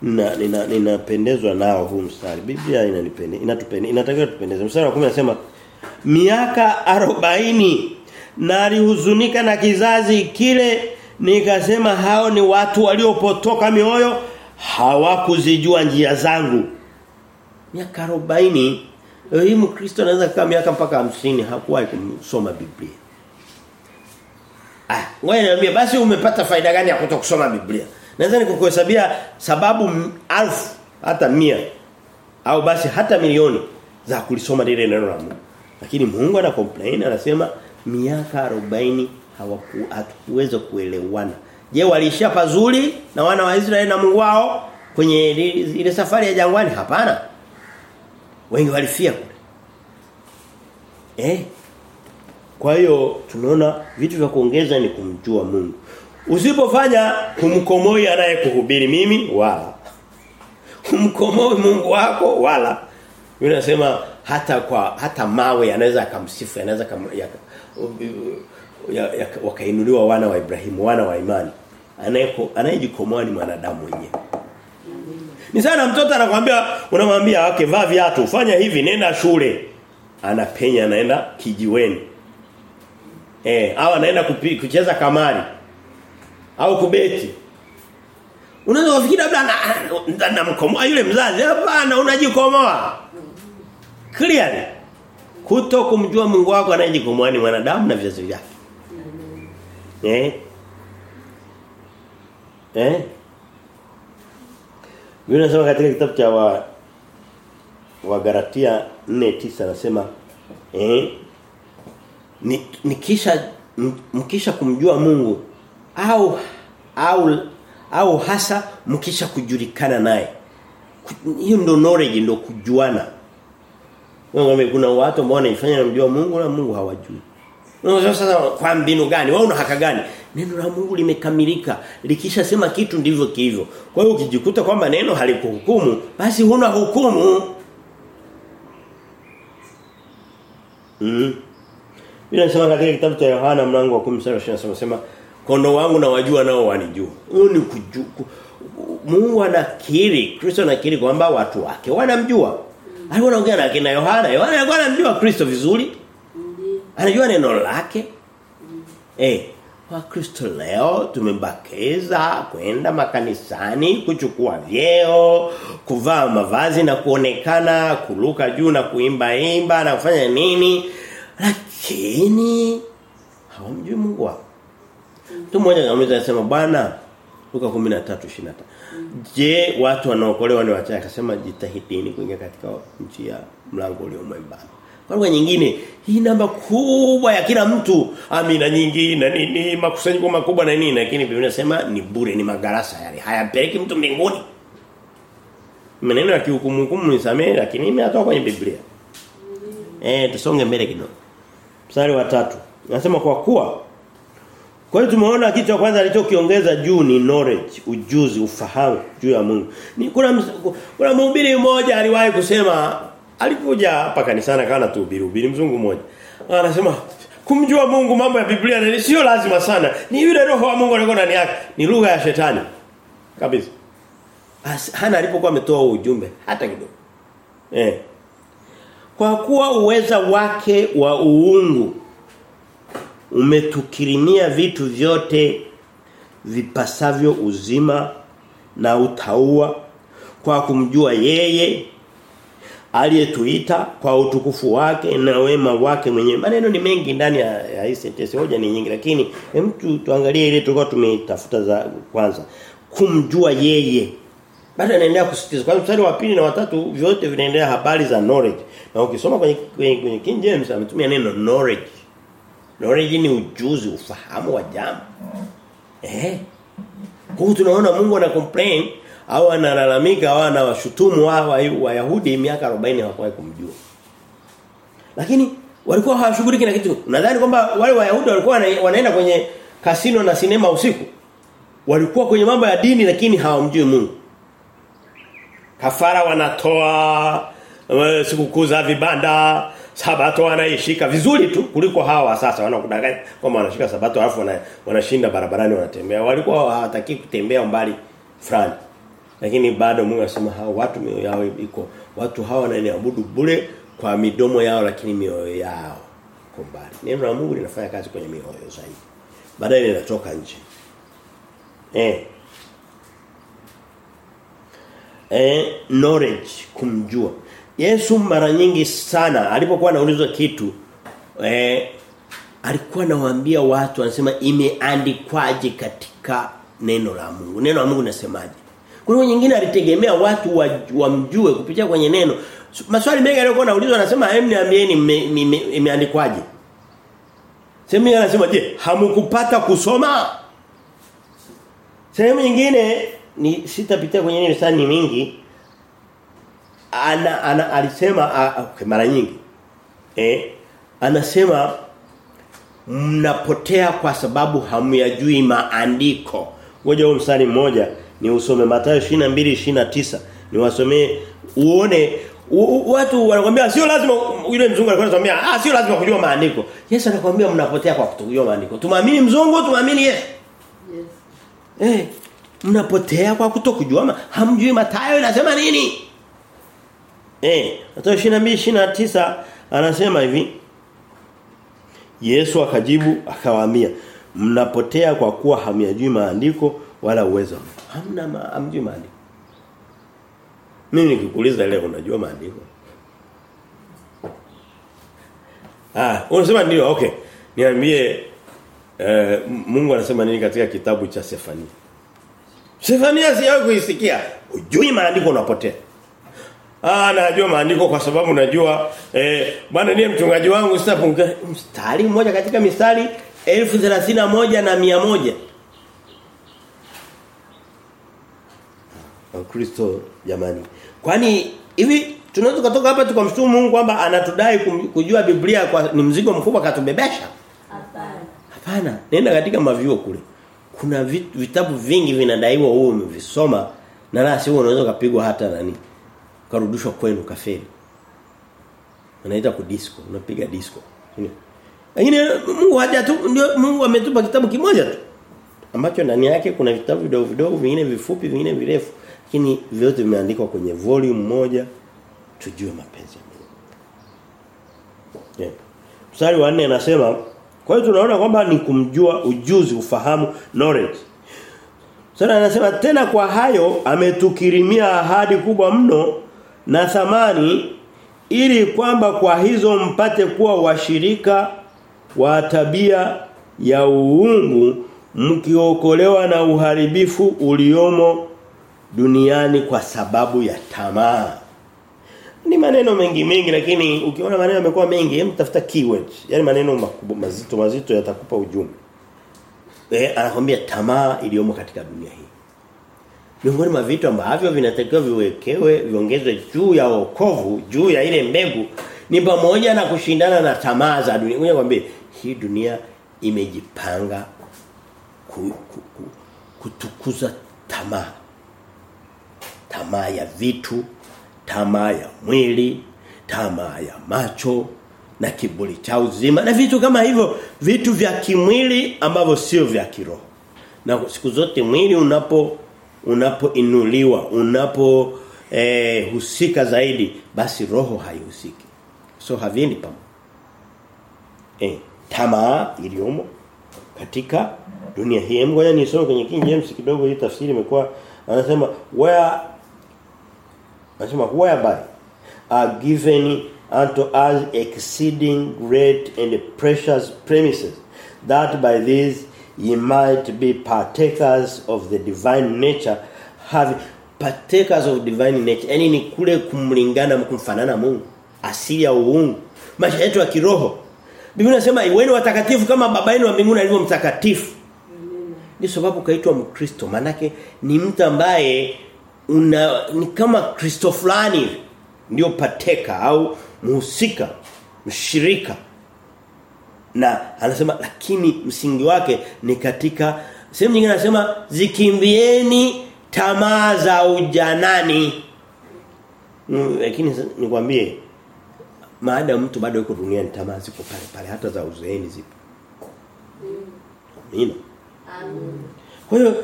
na nina, nao huu mstari. Biblia inanipende inatupende inatakiwa tupendeze. Mstari wa 10 anasema miaka 40 nalihuzunika alihuzunika na kizazi kile nikasema hao ni watu waliopotoka mioyo hawakuzijua njia zangu. Miaka 40 hii Mkristo anaweza kukaa miaka mpaka 50 hakuwahi kusoma Biblia. Ah, ngoja niambie basi umepata faida gani ya kutokusoma Biblia? Naweza nikukuhesabia sababu alfu hata mia au basi hata milioni za kulisoma lile neno la Mungu. Lakini Mungu ana complain anasema miaka 40 hawakuweza kuelewana. Je, waliishia pazuri na wana wa Israeli na Mungu wao kwenye ile safari ya jangwani? Hapana. Wengi walifia kule. Eh? Kwa hiyo tunaona vitu vya kuongeza ni kumjua Mungu. Usipofanya kumkomoi anayekuhubiri mimi wala. Kumkomoi Mungu wako wala. Yule anasema hata kwa hata mawe anaweza akamsifu anaweza wakainuliwa wana wa Ibrahimu wana wa imani. Anayeko anayejikomoa ni mwanadamu mwenyewe. Ni sana mtoto anakuambia unamwambia wake vaa viatu fanya hivi nenda shule. Anapenya anaenda kijiweni eh au anaenda kucheza kamari. Au kubeti. Unaweza kufikiri labda namkomoa yule mzazi. Hapana unajikomoa. Clearly kuto kumjua Mungu wako anayejikomoa ni mwanadamu na vizazi vyake. Eh? Eh? Biblia inasema katika kitabu cha wa wa Galatia 4:9 anasema eh nikisha mkisha kumjua Mungu au au au hasa mkisha kujulikana naye. Hiyo ndio knowledge ndio kujuana. Wewe kuna watu ambao wanaifanya namjua Mungu na Mungu hawajui. Sasa kwa mbinu gani? Wewe una haka gani? Neno la Mungu limekamilika. Likisha sema kitu ndivyo kivyo. Kwa hiyo ukijikuta kwamba neno halikuhukumu, basi huna hukumu. Mm. Bila inasema katika kitabu cha Yohana mlango wa 10 sema kondo wangu na wajua nao wanijua. Huyu ni kujua. Mungu anakiri, Kristo anakiri kwamba watu wake wanamjua. Alikuwa anaongea na kina Yohana. Yohana alikuwa anamjua Kristo vizuri. Anajua neno lake. Eh, wa Kristo leo tumebakiza kwenda makanisani kuchukua vyeo, kuvaa mavazi na kuonekana, kuluka juu na kuimba imba na kufanya nini? Lakini hawamjui Mungu wao. Mtu mmoja anauliza anasema bwana Luka 13:25. Je, watu wanaokolewa ni wachache? Akasema jitahidini kuingia katika nchi ya mlango ulio mwembamba. Kwa lugha nyingine, hii namba kubwa ya kila mtu, amina nyingi na nini, makusanyiko makubwa na nini, lakini Biblia inasema ni bure, ni magarasa yale. Hayapeleki mtu mbinguni. Maneno ya kihukumu hukumu nisamee, lakini imetoka kwenye Biblia. Eh, tusonge mbele kidogo. Mstari wa tatu. Nasema kwa kuwa kwa hiyo tumeona kitu cha kwanza alichokiongeza juu ni knowledge, ujuzi, ufahamu juu ya Mungu. Ni kuna kuna mhubiri mmoja aliwahi kusema alikuja hapa kanisani kana tuhubiri ubiri mzungu mmoja. Anasema kumjua Mungu mambo ya Biblia sio lazima sana. Ni yule roho wa Mungu alikuwa ndani yake. Ni lugha ya shetani. Kabisa. Hana alipokuwa ametoa ujumbe hata kidogo. Eh. Kwa kuwa uweza wake wa uungu umetukirimia vitu vyote vipasavyo uzima na utaua kwa kumjua yeye aliyetuita kwa utukufu wake na wema wake mwenyewe. Maneno ni mengi ndani ya, ya hii sentence hoja ni nyingi lakini mtu tuangalie ile tulikuwa tumetafuta za kwanza. Kumjua yeye. Bado anaendelea kusisitiza. Kwa mstari wa pili na watatu vyote vinaendelea habari za knowledge. Na ukisoma kwenye kwenye, kwenye King James ametumia neno knowledge. Knowledge ni ujuzi, ufahamu wa jambo. Eh. Kwa tunaona Mungu ana complain au analalamika au anawashutumu wao Wayahudi miaka 40 hawakuwahi kumjua. Lakini walikuwa hawashughuliki na kitu. Nadhani kwamba wale Wayahudi walikuwa wanaenda kwenye kasino na sinema usiku. Walikuwa kwenye mambo ya dini lakini hawamjui Mungu. Kafara wanatoa sikukuu za vibanda Sabato wanaishika vizuri tu kuliko hawa sasa wanakudanganya kwamba wanashika sabato alafu wana, wanashinda barabarani wanatembea. Walikuwa hawataki kutembea mbali fulani. Lakini bado Mungu anasema hao watu mioyo yao iko watu hawa wananiabudu bure kwa midomo yao lakini mioyo yao iko mbali. Neno la Mungu linafanya kazi kwenye mioyo zaidi. Baadaye linatoka nje. Eh. Eh knowledge kumjua. Yesu mara nyingi sana alipokuwa anaulizwa kitu eh alikuwa anawaambia watu anasema imeandikwaje katika neno la Mungu. Neno la Mungu linasemaje? Kuna nyingine alitegemea watu wamjue wa kupitia kwenye neno. Maswali mengi aliyokuwa anaulizwa anasema hem niambieni imeandikwaje? Sehemu nyingine anasema je, hamkupata kusoma? Sehemu nyingine ni sitapitia kwenye neno sana ni mingi ana, ana alisema a, okay, mara nyingi eh anasema mnapotea kwa sababu hamyajui maandiko. Ngoja huo mstari mmoja ni usome Mathayo 22:29 niwasomee uone u, watu wanakuambia sio lazima yule mzungu alikuwa anatuambia ah sio lazima kujua maandiko. Yesu anakuambia mnapotea kwa kutojua maandiko. tumamini mzungu tumamini Yesu. Yes. Eh mnapotea kwa kutokujua hamjui Mathayo inasema nini? Eh Mathayo 22:29 anasema hivi Yesu akajibu akawaambia mnapotea kwa kuwa hamyajui maandiko wala uwezo. Hamna ma, hamjui maandiko. Mimi nikikuuliza leo unajua maandiko? Ah, unasema ndio, okay. Niambie eh, Mungu anasema nini katika kitabu cha Sefania? Sefania sijawahi kuisikia. Ujui maandiko unapotea. Ah najua maandiko kwa sababu najua eh bwana ndiye mchungaji wangu sitapunguka mstari mmoja katika mistari 1031 na 100. Kristo jamani. Kwani hivi tunaweza kutoka hapa tukamshukuru Mungu kwamba anatudai kujua Biblia kwa ni mzigo mkubwa katubebesha? Hapana. Hapana, nenda katika mavyuo kule. Kuna vitabu vingi vinadaiwa wewe umevisoma na la sio unaweza kupigwa hata nani. Karudishwa kwenu kafeli. anaita ku disco, unapiga disco. Lakini Mungu haja tu ndio Mungu ametupa kitabu kimoja tu. Ambacho ndani yake kuna vitabu vidogo vidogo, vingine vifupi, vingine virefu. Lakini vyote vimeandikwa kwenye volume moja tujue mapenzi ya Mungu. Yeah. Mstari wa 4 anasema kwa hiyo tunaona kwamba ni kumjua ujuzi, ufahamu, knowledge. Sasa anasema tena kwa hayo ametukirimia ahadi kubwa mno na thamani ili kwamba kwa hizo mpate kuwa washirika wa tabia ya uungu mkiokolewa na uharibifu uliomo duniani kwa sababu ya tamaa. Ni maneno mengi mengi lakini ukiona maneno yamekuwa mengi hem tafuta keywords. Yaani maneno makubwa mazito mazito yatakupa ujumbe. Eh anakuambia tamaa iliyomo katika dunia hii. Miongoni mwa vitu ambavyo vinatakiwa viwekewe viongezwe juu ya wokovu, juu ya ile mbegu ni pamoja na kushindana na tamaa za dunia. Ngoja kwambie hii dunia imejipanga ku, ku, ku, kutukuza tamaa. Tamaa ya vitu, tamaa ya mwili, tamaa ya macho na kiburi cha uzima na vitu kama hivyo, vitu vya kimwili ambavyo sio vya kiroho. Na siku zote mwili unapo unapoinuliwa, unapo eh, husika zaidi, basi roho haihusiki. So haviendi pamoja. Eh, tamaa iliyomo katika dunia hii. Ngoja nisome kwenye King James kidogo hii tafsiri imekuwa anasema where anasema whereby are given unto us exceeding great and precious premises that by these ye might be partakers of the divine nature have partakers of divine nature. Yani ni kule kumlingana kumfanana Mungu. Asili ya uungu. Maisha yetu ya kiroho. Biblia inasema iweni watakatifu kama baba yenu wa mbinguni alivyo mtakatifu. Ndio sababu kaitwa mkristo. Manake ni mtu ambaye una ni kama kristo fulani ndio pateka au mhusika mshirika na anasema lakini msingi wake ni katika sehemu nyingine anasema zikimbieni tamaa za ujanani. Mm, lakini nikwambie maada mtu bado yuko duniani tamaa ziko pale pale hata za uzeeni zipo. Amina. Kwa hiyo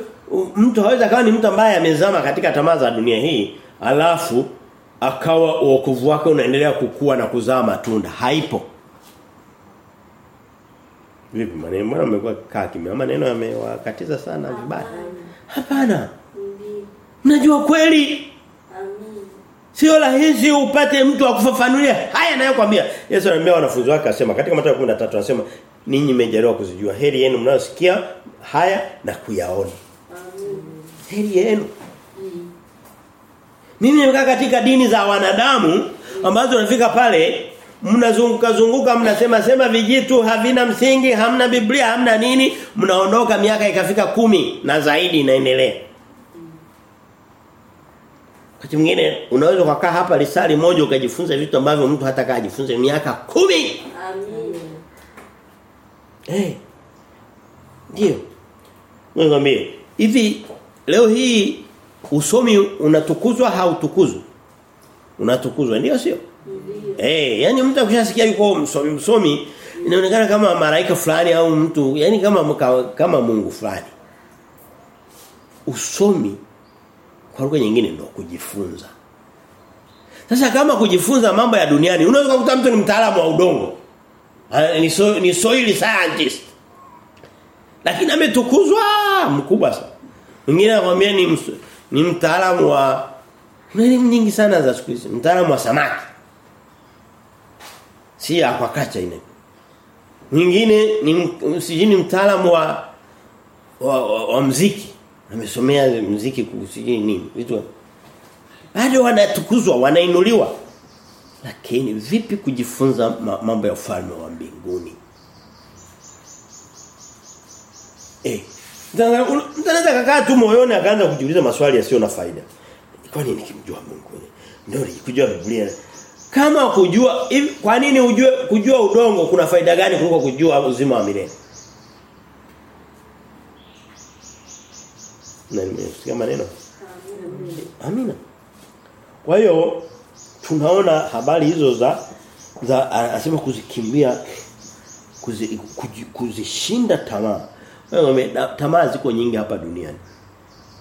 mtu hawezi akawa ni mtu ambaye amezama katika tamaa za dunia hii alafu akawa uokovu wake unaendelea kukua na kuzaa matunda. Haipo vipi maneno mbona mmekuwa kaa kimya maneno yamewakatiza sana vibaya hapana mnajua kweli. Sio rahisi upate mtu akufafanulia kufafanulia. Haya nayokuambia. Yesu anambia wanafunzi wake akasema katika Mathayo 13 anasema ninyi mmejaliwa kuzijua. Heri yenu mnayosikia haya na kuyaona. Heri yenu. Mimi nimekaa katika dini za wanadamu ambazo nafika pale mnazunguka zunguka mnasema sema vijitu havina msingi, hamna Biblia, hamna nini, mnaondoka miaka ikafika kumi na zaidi inaendelea. Wakati mwingine unaweza kukaa hapa lisali moja ukajifunza vitu ambavyo mtu hata kaa ajifunze miaka kumi amen Eh. Ndio. Ngombe. Hivi leo hii usomi unatukuzwa hautukuzwi? Unatukuzwa ndio sio? Ndio. Eh, hey, yani mtu akishasikia yuko msomi msomi inaonekana kama malaika fulani au mtu, yani kama kama Mungu fulani. Usomi kwa lugha nyingine ndio kujifunza. Sasa kama kujifunza mambo ya duniani, unaweza kukuta mtu ni mtaalamu wa udongo. Ah, Ni so, ni soil scientist. Lakini ametukuzwa mkubwa sana. Mwingine anakuambia ni ni mtaalamu wa kuna elimu nyingi sana za siku hizi, mtaalamu wa samaki. Si aquaculture ile. Nyingine ni msijini mtaalamu wa wa, wa, wa mziki. Amesomea mziki kusijini nini, vitu bado wanatukuzwa, wanainuliwa. Lakini vipi kujifunza mambo ya ufalme wa mbinguni? Eh. Mtu anaweza kakaa tu moyoni akaanza kujiuliza maswali yasiyo na faida. Kwani nikimjua Mungu? Ndio kujua Biblia. Kama kujua kwa nini ujue kujua udongo kuna faida gani kuliko kujua uzima wa milele? Na nimesikia maneno. Amina. Kwa hiyo tunaona habari hizo za za anasema kuzikimbia kuzi, kuzishinda tamaa. Wewe tamaa ziko nyingi hapa duniani.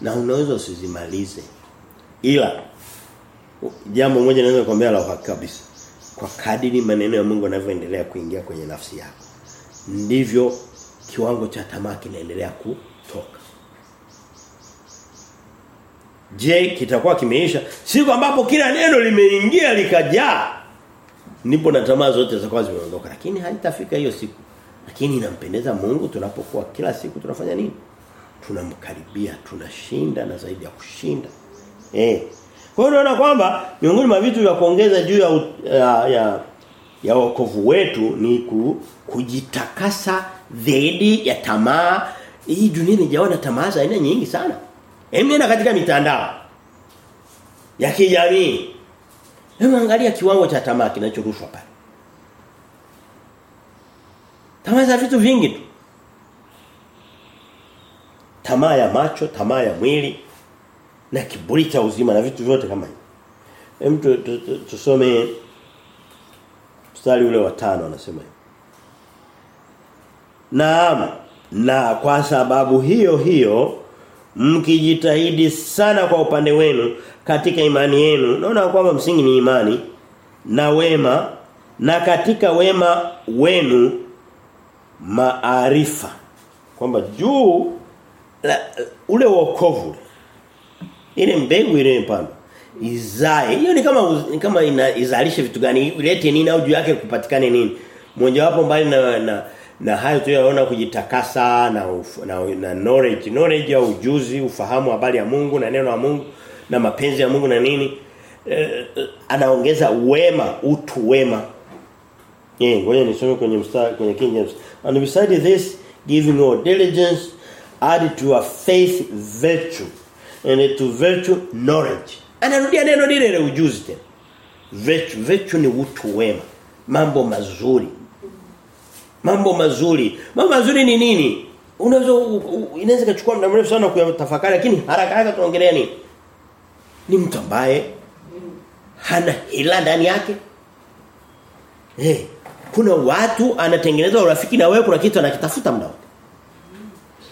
Na unaweza usizimalize. Ila jambo moja naweza kukwambia la uhakika kabisa. Kwa kadiri maneno ya Mungu yanavyoendelea kuingia kwenye nafsi yako. Ndivyo kiwango cha tamaa kinaendelea kutoka. Je, kitakuwa kimeisha? Siku ambapo kila neno limeingia likajaa nipo na tamaa zote zitakuwa zimeondoka. Lakini haitafika hiyo siku. Lakini inampendeza Mungu tunapokuwa kila siku tunafanya nini? Tunamkaribia, tunashinda na zaidi ya kushinda. Eh. Kwa hiyo unaona kwamba miongoni mwa vitu vya kuongeza juu ya ya ya, ya wokovu wetu ni ku, kujitakasa dhidi ya tamaa. Hii dunia imejawa na tamaa za aina nyingi sana. Hebu katika mitandao ya kijamii. Hebu angalia kiwango cha tamaa kinachorushwa pale. Tamaa za vitu vingi tu. Tamaa ya macho, tamaa ya mwili na kiburi cha uzima na vitu vyote kama hivyo. Hem tu- tu- tu- tusome mstari ule wa tano anasema hivi. Naam, na kwa sababu hiyo hiyo mkijitahidi sana kwa upande wenu katika imani yenu. Naona kwamba msingi ni imani na wema na katika wema wenu maarifa. Kwamba juu la, ule wokovu ile mbegu ile mpanda izae. Hiyo ni kama ni kama ina, izalishe vitu gani? Ilete nini au juu yake kupatikane nini? Mmoja wapo mbali na na, na hayo tu yaona kujitakasa na, uf, na na knowledge knowledge au ujuzi ufahamu habari ya Mungu na neno la Mungu na mapenzi ya Mungu na nini eh, eh, anaongeza wema utu wema. Eh, ngoja nisome kwenye mstari kwenye King James. And beside this giving all diligence add to your faith virtue and to virtue knowledge. Anarudia neno lile lile ujuzi tena. Virtue, virtue ni utu wema. Mambo mazuri. Mambo mazuri. Mambo mazuri ni nini? Unaweza inaweza kuchukua muda mrefu sana kuyatafakari lakini haraka haraka tuongelea nini? Ni mtu ambaye hana hila ndani yake. Eh, hey, kuna watu anatengeneza urafiki na wewe kuna kitu anakitafuta muda wote.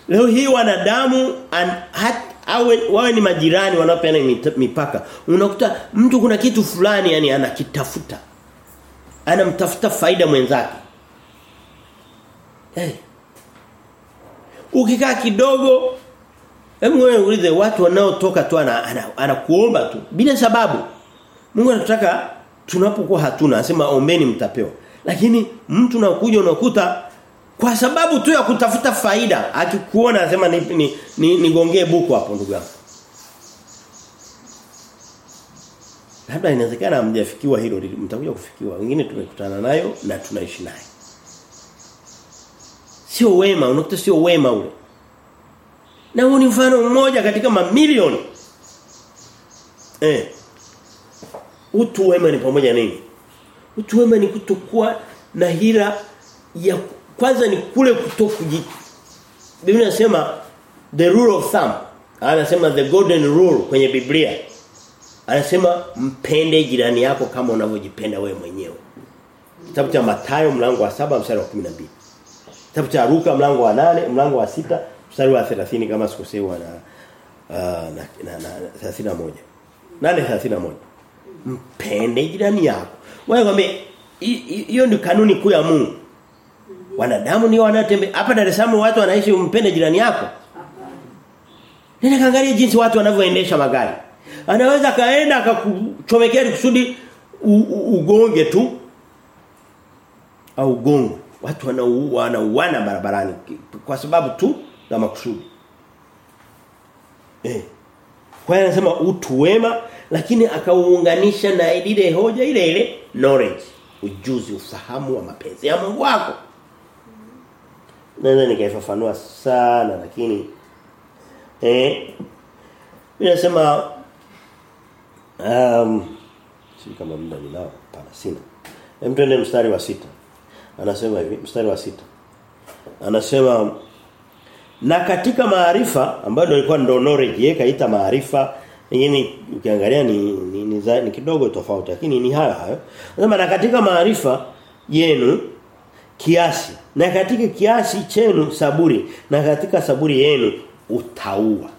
Leo hii wanadamu an, hat, awe wawe ni majirani wanaopeana mipaka. Unakuta mtu kuna kitu fulani yani anakitafuta. Anamtafuta faida mwenzake. Eh. Ukikaa kidogo Hebu wewe ulize watu wanaotoka tu ana- ana- anakuomba tu bila sababu. Mungu anataka tunapokuwa hatuna anasema ombeni mtapewa. Lakini mtu unakuja unakuta kwa sababu tu ya kutafuta faida akikuona anasema ni ni, ni, nigongee buku hapo ndugu yangu. Labda inawezekana hamjafikiwa hilo mtakuja kufikiwa. Wengine tumekutana nayo na tunaishi nayo. Sio wema, unakuta sio wema ule. Na huu ni mfano mmoja katika mamilioni. Eh. Utu wema ni pamoja nini? Utu wema ni kutokuwa na hila ya kwanza ni kule kutokuji Biblia inasema the rule of thumb. Anasema the golden rule kwenye Biblia. Anasema mpende jirani yako kama unavyojipenda wewe mwenyewe. Kitabu cha Mathayo mlango wa saba mstari wa 12. Kitabu cha Luka mlango wa nane mlango wa sita mstari wa 30 kama sikosei na uh, na, na, na 31. 8:31. Mpende jirani yako. Wewe kwambie hiyo ndio kanuni kuu ya Mungu. Wanadamu ni wanatembea hapa Dar es Salaam watu wanaishi umpende jirani yako. Nenda kaangalia jinsi watu wanavyoendesha magari. Anaweza kaenda akakuchomekea kusudi ugonge tu au gongo. Watu wanauana barabarani kwa sababu tu za makusudi. Eh. Kwa hiyo anasema utu wema lakini akauunganisha na ile hoja ile ile knowledge, ujuzi, ufahamu wa mapenzi ya Mungu wako. Naweza nikaifafanua sana lakini eh bila sema um si kama muda ninao pana sina. Hem twende mstari wa sita Anasema hivi mstari wa sita Anasema na katika maarifa ambayo ilikuwa ndio knowledge yeye kaita maarifa yenyewe ukiangalia ni ni, ni, ni, ni kidogo tofauti lakini ni hayo hayo. Anasema na katika maarifa yenu kiasi na katika kiasi chenu saburi na katika saburi yenu utaua.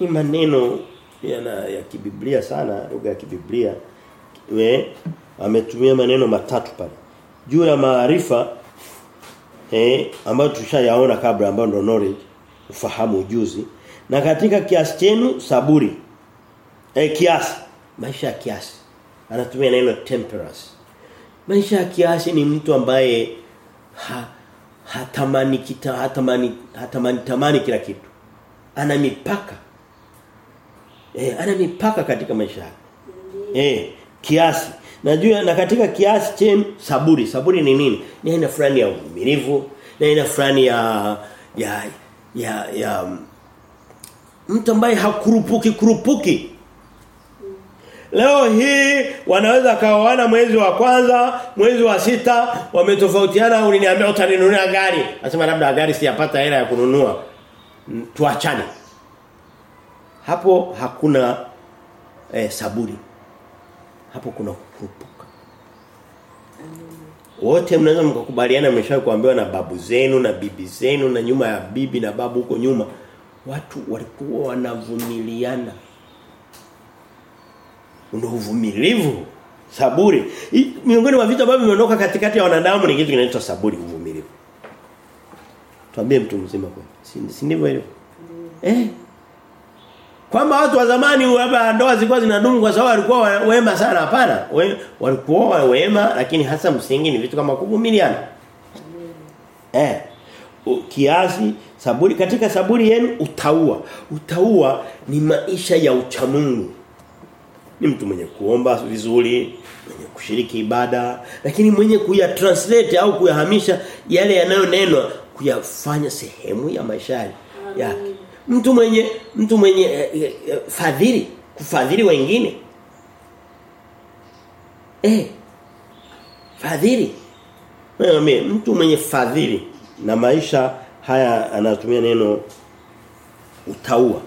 Ni maneno yana ya kibiblia sana lugha ya kibiblia. We ametumia maneno matatu pale. Juu ya maarifa eh ambayo tushayaona kabla ambayo ndo knowledge, ufahamu ujuzi na katika kiasi chenu saburi. Eh kiasi, maisha ya kiasi. Anatumia neno temperance. Maisha ya kiasi ni mtu ambaye ha, hatamani kita hatamani hatamani tamani kila kitu. Ana mipaka. Eh ana mipaka katika maisha yake. Eh kiasi. Najua na katika kiasi chenu saburi. Saburi ni nini? Ni aina fulani ya uvumilivu, ni aina fulani ya ya ya ya mtu ambaye hakurupuki kurupuki. Leo hii wanaweza kaoana mwezi wa kwanza, mwezi wa sita, wametofautiana uliniambia utaninunulia gari. Nasema labda gari siyapata hela ya kununua. Tuachane. Hapo hakuna eh, saburi. Hapo kuna kurupuka. Wote mnaweza mkakubaliana mmeshawahi kuambiwa na babu zenu na bibi zenu na nyuma ya bibi na babu huko nyuma. Watu walikuwa wanavumiliana ndio uvumilivu. Saburi. Miongoni mwa vitu ambavyo vimeondoka katikati ya wanadamu ni kitu kinaitwa saburi uvumilivu. Tuambie mtu mzima kwa si ndivyo hiyo eh? Kwamba watu wa zamani labda ndoa zilikuwa zinadumu kwa sababu walikuwa wema sana. Hapana. We, walikuwa wema lakini hasa msingi ni vitu kama kuvumiliana. Eh. Kiasi saburi. Katika saburi yenu utaua. Utaua ni maisha ya uchamungu ni mtu mwenye kuomba vizuri, mwenye kushiriki ibada, lakini mwenye kuya translate au kuyahamisha yale yanayonenwa kuyafanya sehemu ya maisha yake. Mtu mwenye mtu mwenye eh, eh, fadhili, kufadhili wengine. Eh. Fadhili. Mimi mtu mwenye fadhili na maisha haya anatumia neno utaua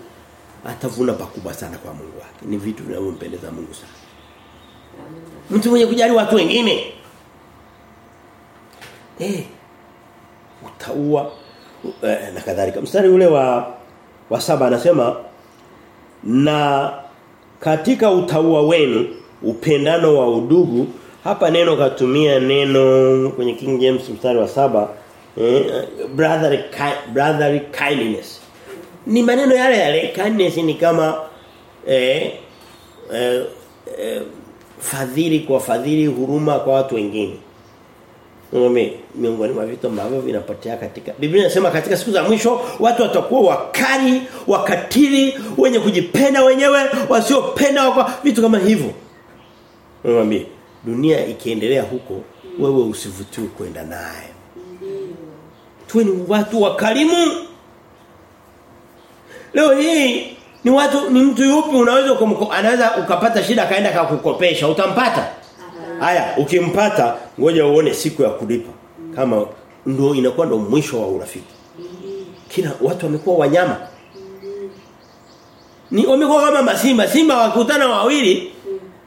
atavuna pakubwa sana kwa Mungu wake. Ni vitu vinavyompendeza Mungu sana. Mtu mwenye kujali watu wengine. Eh. Utaua eh, na kadhalika. Mstari ule wa wa saba anasema na katika utaua wenu upendano wa udugu hapa neno katumia neno kwenye King James mstari wa saba eh, brotherly brotherly kindness ni maneno yale yale kindness ni kama eh, eh, eh fadhili kwa fadhili huruma kwa watu wengine Ngome miongoni mwa vitu ambavyo vinapotea katika Biblia inasema katika siku za mwisho watu watakuwa wakali, wakatili, wenye kujipenda wenyewe, wasiopenda kwa vitu kama hivyo. Ngome dunia ikiendelea huko wewe usivutiwe kwenda naye. Tuwe ni watu wakarimu. Leo hii Ni watu ni mtu yupi unaweza kumko, anaweza ukapata shida kaenda kakukopesha utampata? Haya ukimpata ngoja uone siku ya kulipa. Kama ndio inakuwa ndio mwisho wa urafiki. Kila watu wamekuwa wanyama. Ni wamekuwa kama masimba, simba wakutana wawili.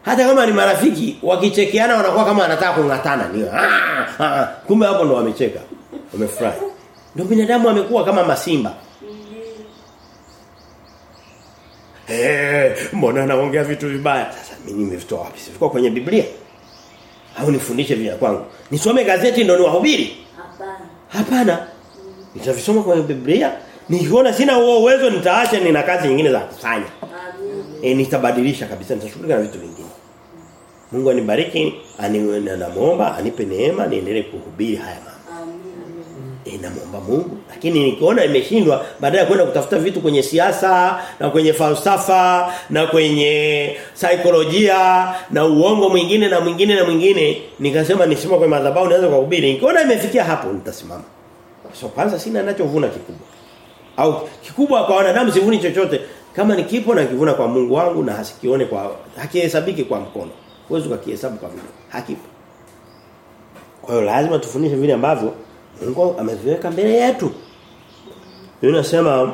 Hata kama ni marafiki wakichekeana wanakuwa kama wanataka kungatana. Ni ah, ah, kumbe hapo ndo wamecheka. Wamefurahi. Ndio binadamu wamekuwa kama masimba eh mbona naongea vitu vibaya sasa mimi nimevitoa wapi Sifiko kwenye biblia au nifundishe vya kwangu nisome gazeti ndio niwahubiri Hapana. hapana Mm. nitavisoma kwenye biblia nikiona sina huo uwezo nitaacha nina kazi nyingine za kufanya Amen. e, nitabadilisha kabisa nitashughulika na vitu vingine. Mungu anibariki, aniwe na namuomba anipe neema niendelee kuhubiri haya mambo. Amen. E, namuomba Mungu. Lakini nikiona imeshindwa baadaye kwenda kutafuta vitu kwenye siasa na kwenye falsafa na kwenye saikolojia na uongo mwingine na mwingine na mwingine nikasema nisimama kwenye madhabahu naanza kuhubiri. Nikiona imefikia hapo nitasimama. So kwanza sina ninachovuna kikubwa. Au kikubwa kwa wanadamu sivuni chochote kama nikipo na kivuna kwa Mungu wangu na hasikione kwa hakihesabiki kwa mkono. Huwezi kukihesabu kwa vile hakipo. Kwa hiyo lazima tufundishe vile ambavyo Mungu ameviweka mbele yetu. Yeye anasema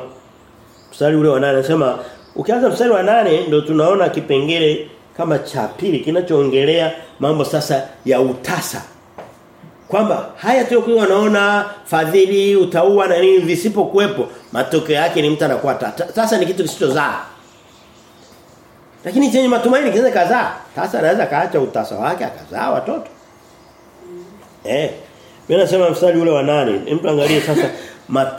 mstari ule wa 8 anasema ukianza mstari wa 8 ndio tunaona kipengele kama cha pili kinachoongelea mambo sasa ya utasa. Kwamba haya tuliokuwa wanaona fadhili, utaua na nini visipokuwepo matokeo yake ni mtu anakuwa tata. Sasa ni kitu kisichozaa. Lakini chenye matumaini kinaweza kazaa. Sasa anaweza kaacha utasa wake akazaa watoto. Eh. Mimi nasema mstari ule wa nane, Hebu angalie sasa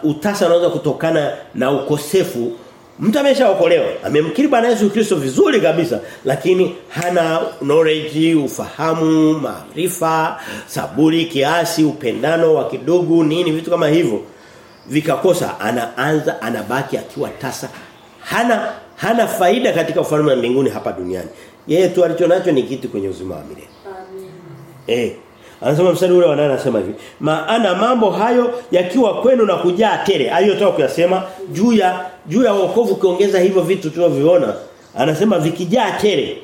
utasa unaweza kutokana na ukosefu. Mtu ameshaokolewa, amemkiri Bwana Yesu Kristo vizuri kabisa, lakini hana knowledge, ufahamu, maarifa, saburi, kiasi, upendano wa kidugu, nini vitu kama hivyo. Vikakosa anaanza anabaki akiwa tasa. Hana hana faida katika ufalme wa mbinguni hapa duniani. Yeye tu alichonacho ni kitu kwenye uzima wa milele. Amen. Eh. Anasema mstari ule wa 8 anasema hivi. Maana mambo hayo yakiwa kwenu na kujaa tele. Aliyotoka kuyasema juu ya juu ya wokovu kiongeza hivyo vitu tulivyoviona. Anasema vikijaa tele.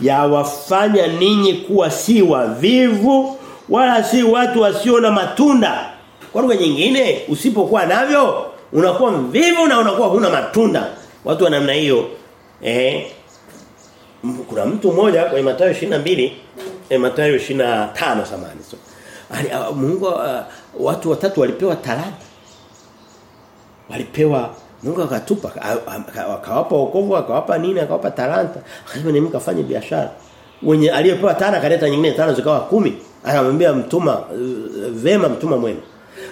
Yawafanya ninyi kuwa si wavivu wala si watu wasio na matunda. Kwa lugha nyingine usipokuwa navyo unakuwa mvivu na unakuwa huna matunda. Watu wa namna hiyo eh kuna mtu mmoja kwenye Mathayo 22 eh, Mathayo 25 samani so. Ali, uh, Mungu uh, watu watatu walipewa talanta. Walipewa Mungu akatupa akawapa wokovu akawapa nini akawapa talanta. Akasema nimi kafanye biashara. Wenye aliyepewa tano akaleta nyingine tano zikawa kumi Akamwambia mtuma uh, vema mtuma mwema.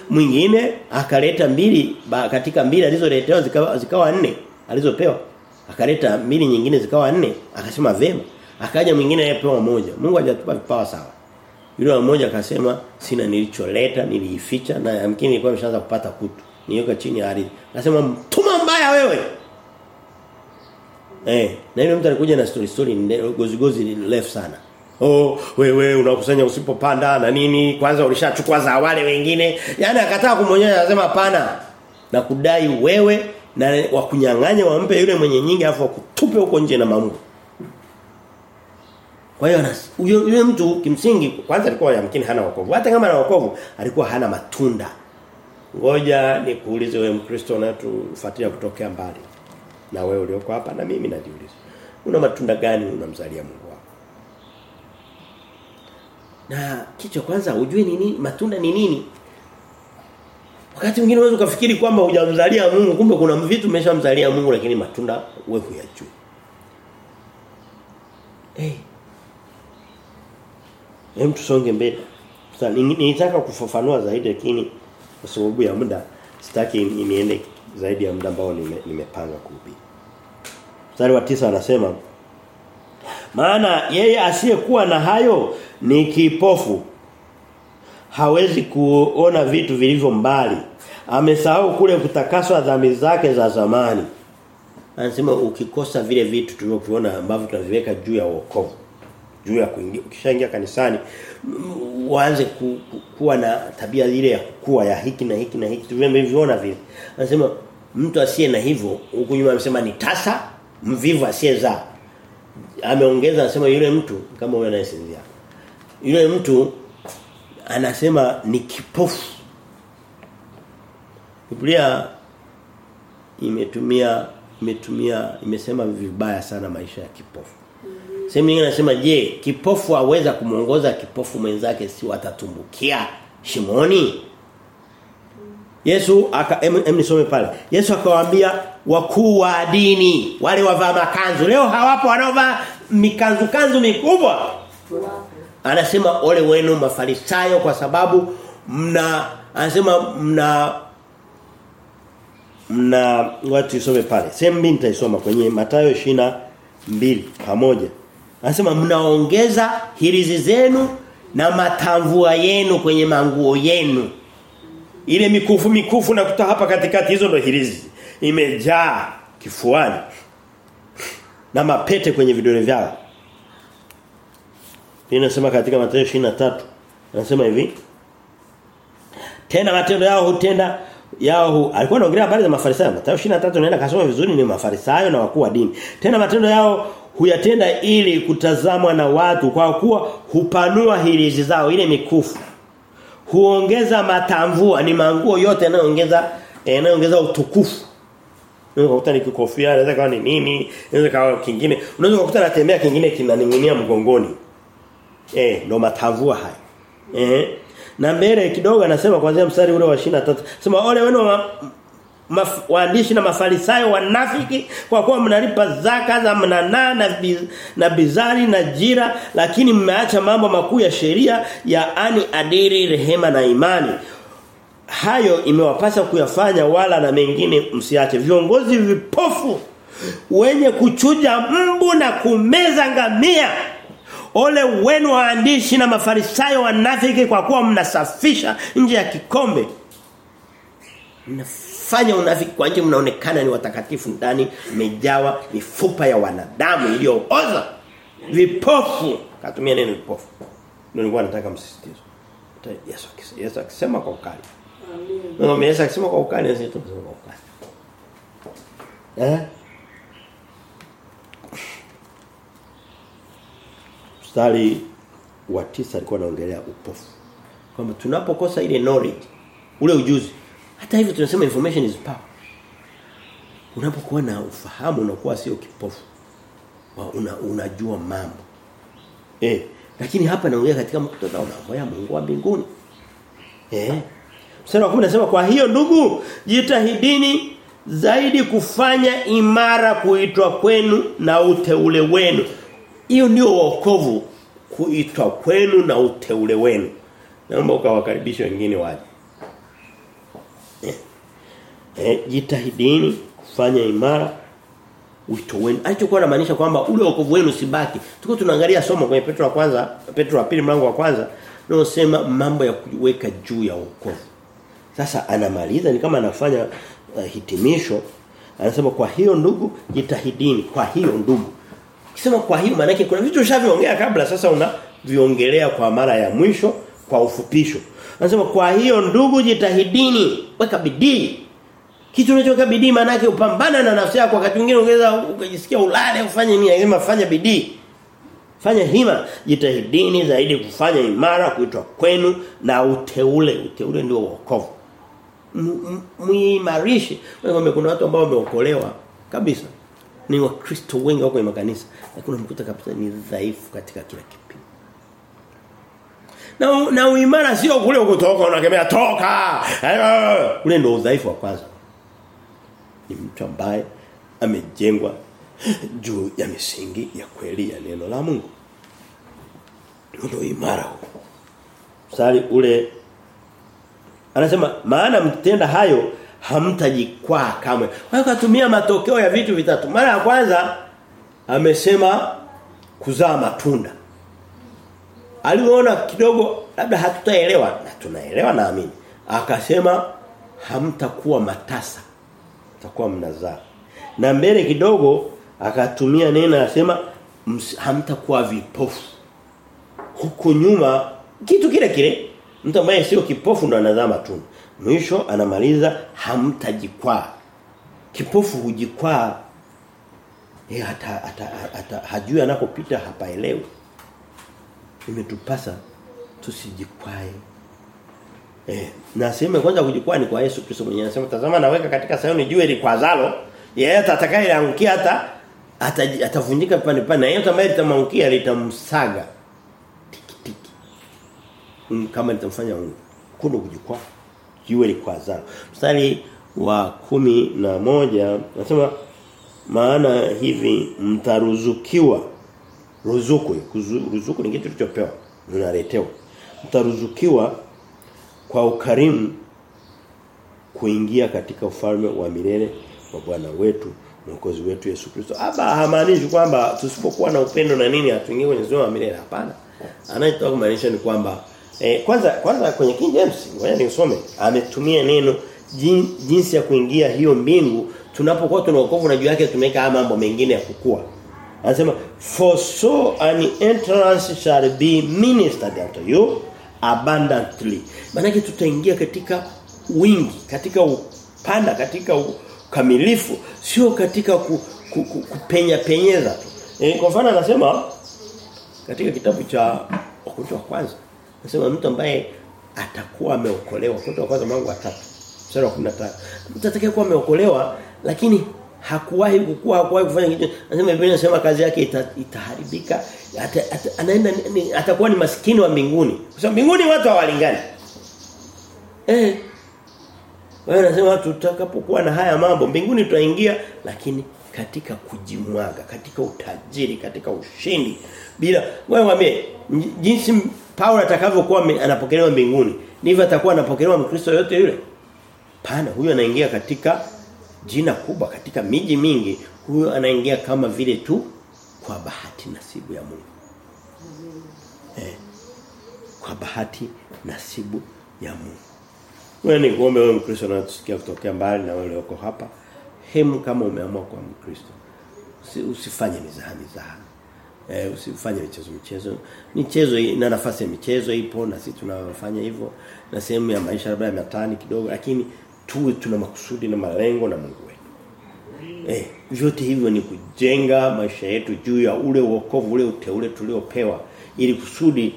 Mwingine akaleta mbili ba, katika mbili alizoletewa zikawa zikawa nne alizopewa akaleta mbili nyingine zikawa nne akasema vema akaja mwingine aliyepewa moja Mungu hajatupa vipawa sawa yule mmoja akasema sina nilicholeta niliificha na yamkini nilikuwa nimeshaanza kupata kutu niweka chini ya ardhi akasema mtuma mbaya wewe eh na yule mtu alikuja na story story gozi gozi refu sana Oh, wewe unakusanya usipopanda na nini? Kwanza ulishachukua za wale wengine. Yaani akataa kumwonyesha anasema hapana. Na kudai wewe na wakunyang'anya wampe yule mwenye nyingi afu akutupe huko nje na mamungu. Kwa hiyo yule mtu kimsingi kwanza alikuwa yamkini hana wokovu. Hata kama ana wokovu alikuwa hana matunda. Ngoja nikuulize wewe Mkristo unatufuatia kutokea mbali. Na wewe ulioko hapa na mimi najiuliza. Una matunda gani unamzalia Mungu wako? Na kicho kwanza ujue ni nini matunda ni nini? Wakati mwingine unaweza ukafikiri kwamba hujamzalia Mungu kumbe kuna vitu umeshamzalia Mungu lakini matunda wewe huyajui. Eh. Hem tusonge mbele. Nitaka kufafanua zaidi lakini kwa sababu ya muda sitaki ni- niende zaidi ya muda ambao nime, kuhubiri. Mstari wa tisa anasema maana yeye asiyekuwa na hayo ni kipofu. Hawezi kuona vitu vilivyo mbali. Amesahau kule kutakaswa dhambi zake za zamani. Anasema ukikosa vile vitu tulivyoviona ambavyo tunaviweka juu ya wokovu juu ya kuingia ukishaingia kanisani waanze ku, ku, kuwa na tabia ile ya kuwa ya hiki na hiki na hiki. Tulivyoviona vile. Anasema mtu asiye na hivyo huku nyuma amesema ni tasa mvivu asiyezaa. Ameongeza anasema yule mtu kama huyo anayesinzia yule mtu anasema ni kipofu. Biblia imetumia imetumia imesema vibaya sana maisha ya kipofu Sehemu nyingine anasema je, kipofu aweza kumuongoza kipofu mwenzake si watatumbukia shimoni? Yesu aka em, em nisome pale. Yesu akawaambia wakuu wa dini, wale wavaa makanzu. Leo hawapo wanaovaa mikanzu kanzu mikubwa. Anasema ole wenu mafarisayo kwa sababu mna anasema mna mna watu isome pale. Sehemu mimi nitaisoma kwenye Mathayo mbili pamoja. Anasema mnaongeza hirizi zenu na matamvua yenu kwenye manguo yenu. Ile mikufu mikufu na kuta hapa katikati hizo ndo hirizi. Imejaa kifuani. Na mapete kwenye vidole vyao. Inasema katika Mathayo 23 anasema hivi. Tena matendo yao hutenda yao alikuwa anaongelea habari za mafarisayo. Mathayo 23 naenda kasoma vizuri ni mafarisayo na wakuu wa dini. Tena matendo yao huyatenda ili kutazamwa na watu kwa kuwa hupanua hirizi zao ile mikufu. Huongeza matamvua ni manguo yote yanayoongeza yanayoongeza utukufu. Unaweza kukuta ni kikofia, inaweza kawa ni nini, inaweza kawa kingine. Unaweza kukuta anatembea kingine kinaning'inia mgongoni. Eh, ndo matavua haya. Eh. Na mbele kidogo anasema kuanzia mstari ule wa 23. Sema ole wenu maf, waandishi na mafarisayo wanafiki kwa kuwa mnalipa zaka za mnanaa na, biz, na bizari na jira lakini mmeacha mambo makuu ya sheria ya ani adiri rehema na imani hayo imewapasa kuyafanya wala na mengine msiache viongozi vipofu wenye kuchuja mbu na kumeza ngamia Ole wenu waandishi na mafarisayo wanafiki kwa kuwa mnasafisha nje ya kikombe. Mnafanya unafiki kwa nje mnaonekana ni watakatifu ndani mejawa mifupa ya wanadamu iliyooza. Vipofu. Katumia neno vipofu. Ndio nilikuwa nataka msisitizo. Yesu akisema Yesu akisema kwa ukali. Amen. Ndio Yesu akisema kwa ukali na sisi tunasema kwa ukali. Eh? mstari wa tisa alikuwa anaongelea upofu. Kwamba tunapokosa ile knowledge, ule ujuzi. Hata hivyo tunasema information is power. Unapokuwa na ufahamu unakuwa sio kipofu. Una, unajua mambo. Eh, lakini hapa naongea katika muktadha wa mambo ya Mungu wa mbinguni. Eh. Mstari wa 10 nasema kwa hiyo ndugu jitahidini zaidi kufanya imara kuitwa kwenu na uteule wenu. Hiyo ndio wokovu kuitwa kwenu na uteule wenu. Naomba ukawakaribisha wengine waje. Eh. Jitahidini kufanya imara wito wenu. Alichokuwa anamaanisha kwamba ule wokovu wenu sibaki. Tuko tunaangalia somo kwenye Petro wa kwanza, Petro wa pili mlango wa kwanza, unaosema mambo ya kuweka juu ya wokovu. Sasa anamaliza ni kama anafanya uh, hitimisho. Anasema kwa hiyo ndugu jitahidini, kwa hiyo ndugu. Kisema kwa hiyo maana kuna vitu ushaviongea kabla sasa unaviongelea kwa mara ya mwisho kwa ufupisho. Anasema kwa hiyo ndugu jitahidini, weka bidii. Kitu unachoweka bidii maana yake upambana na nafsi yako wakati mwingine ungeza ukajisikia ulale ufanye nini, lazima fanya bidii. Fanya hima, jitahidini zaidi kufanya imara kuitwa kwenu na uteule, uteule ndio wokovu. Muimarishe. Wewe kuna watu ambao wameokolewa kabisa. Ni wakristo wengi wako kwenye makanisa, lakini unamkuta kabisa ni dhaifu katika kila kipindi. Na na uimara sio kule kutoka unakemea toka. Ule ndio udhaifu wa kwanza. Ni mtu ambaye amejengwa juu ya misingi ya kweli ya neno la Mungu. Ndio imara huo. Sali ule anasema maana mtenda hayo hamtajikwaa kamwe. Kwa katumia matokeo ya vitu vitatu. Mara ya kwanza amesema kuzaa matunda. Aliona kidogo labda hatutaelewa na tunaelewa naamini. Akasema hamtakuwa matasa. Mtakuwa mnazaa. Na mbele kidogo akatumia neno anasema hamtakuwa vipofu. Huko nyuma kitu kile kile mtu ambaye sio kipofu ndo anazaa matunda. Mwisho anamaliza hamtajikwaa. kipofu hujikwaa e, hata, hata, hata hajui anakopita hapaelewi imetupasa tusijikwae eh na sehemu kwanza kujikua ni kwa Yesu Kristo mwenyewe. Anasema tazama naweka katika Sayuni jiwe likwazalo yeye atakayeangukia hata atavunjika pande pande. Na yeye ambaye litamwangukia litamsaga. Tiki tiki. Mm, kama litamfanya kuno kujikua jiwe likwazalo mstari wa kumi na moja nasema maana hivi mtaruzukiwa. Ruzuku ruzuku ni kitu kilichopewa unaletewa mtaruzukiwa kwa ukarimu kuingia katika ufalme wa milele wa Bwana wetu mwokozi wetu Yesu Kristo. Hapa hamaanishi kwamba tusipokuwa na upendo na nini hatuingie kwenye uzima wa milele hapana. Anayetoa kumaanisha ni kwamba eh, kwanza kwanza kwenye King James ngoja niusome ametumia neno jin, jinsi ya kuingia hiyo mbingu tunapokuwa tuna wokovu na juu yake tumeweka mambo mengine ya kukua. Anasema for so an entrance shall be ministered unto you abundantly. Maana tutaingia katika wingi, katika upanda, katika ukamilifu, sio katika ku, ku, ku, kupenya penyeza tu. E, kwa mfano anasema katika kitabu cha Wakorintho wa kwanza anasema mtu ambaye atakuwa ameokolewa, Wakorintho wa kwanza mlango wa 3 mstari wa 15. Mtu atakayekuwa ameokolewa lakini hakuwahi kukua hakuwahi kufanya kitu. Anasema Biblia inasema kazi yake ita, itaharibika anaenda atakuwa ni maskini wa mbinguni. Kwa sababu mbinguni watu hawalingani. Eh. Wewe unasema tutakapokuwa na haya mambo mbinguni tutaingia lakini katika kujimwaga katika utajiri katika ushindi. Bila wewe mwambie jinsi Paulo atakavyokuwa anapokelewa mbinguni ndivyo atakuwa anapokelewa mkristo yote yule? Pana huyo anaingia katika jina kubwa katika miji mingi huyo anaingia kama vile tu kwa bahati nasibu ya Mungu. Eh, kwa bahati nasibu ya Mungu. Wewe ni kuombe wewe Mkristo na tusikia kutokea mbali na wale wako hapa. Hemu kama umeamua kwa Mkristo. Usi, usifanye mizaha mizaha. Eh, usifanye michezo michezo. Michezo ina nafasi ya michezo ipo na sisi tunafanya hivyo na sehemu ya maisha labda ya matani kidogo lakini tuwe tuna makusudi na malengo na Mungu wetu. Eh, vyote hivyo ni kujenga maisha yetu juu ya ule wokovu ule uteule tuliopewa ili kusudi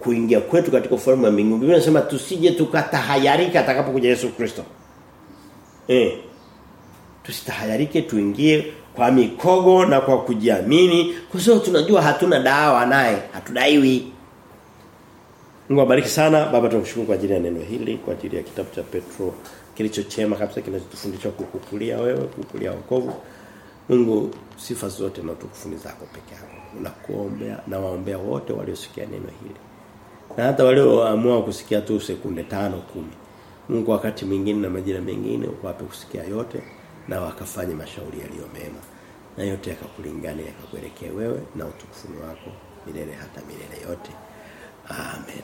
kuingia kwetu katika ufalme wa mbinguni. Biblia inasema tusije tukatahayarika atakapokuja Yesu Kristo. Eh. Tusitahayarike tuingie kwa mikogo na kwa kujiamini kwa sababu tunajua hatuna dawa naye, hatudaiwi. Mungu abariki sana. Baba tunakushukuru kwa ajili ya neno hili, kwa ajili ya kitabu cha Petro kilichochema kabisa kinachotufundisha kukukulia wewe, kukulia wokovu. Mungu sifa zote na utukufu zako peke yako. unakuombea na waombea wote waliosikia neno hili. Na hata walioamua kusikia tu sekunde tano kumi Mungu wakati mwingine na majira mengine ukwape kusikia yote na wakafanye mashauri yaliyo mema. Na yote yakakulingane yakakuelekea wewe na utukufu wako milele hata milele yote. Amen.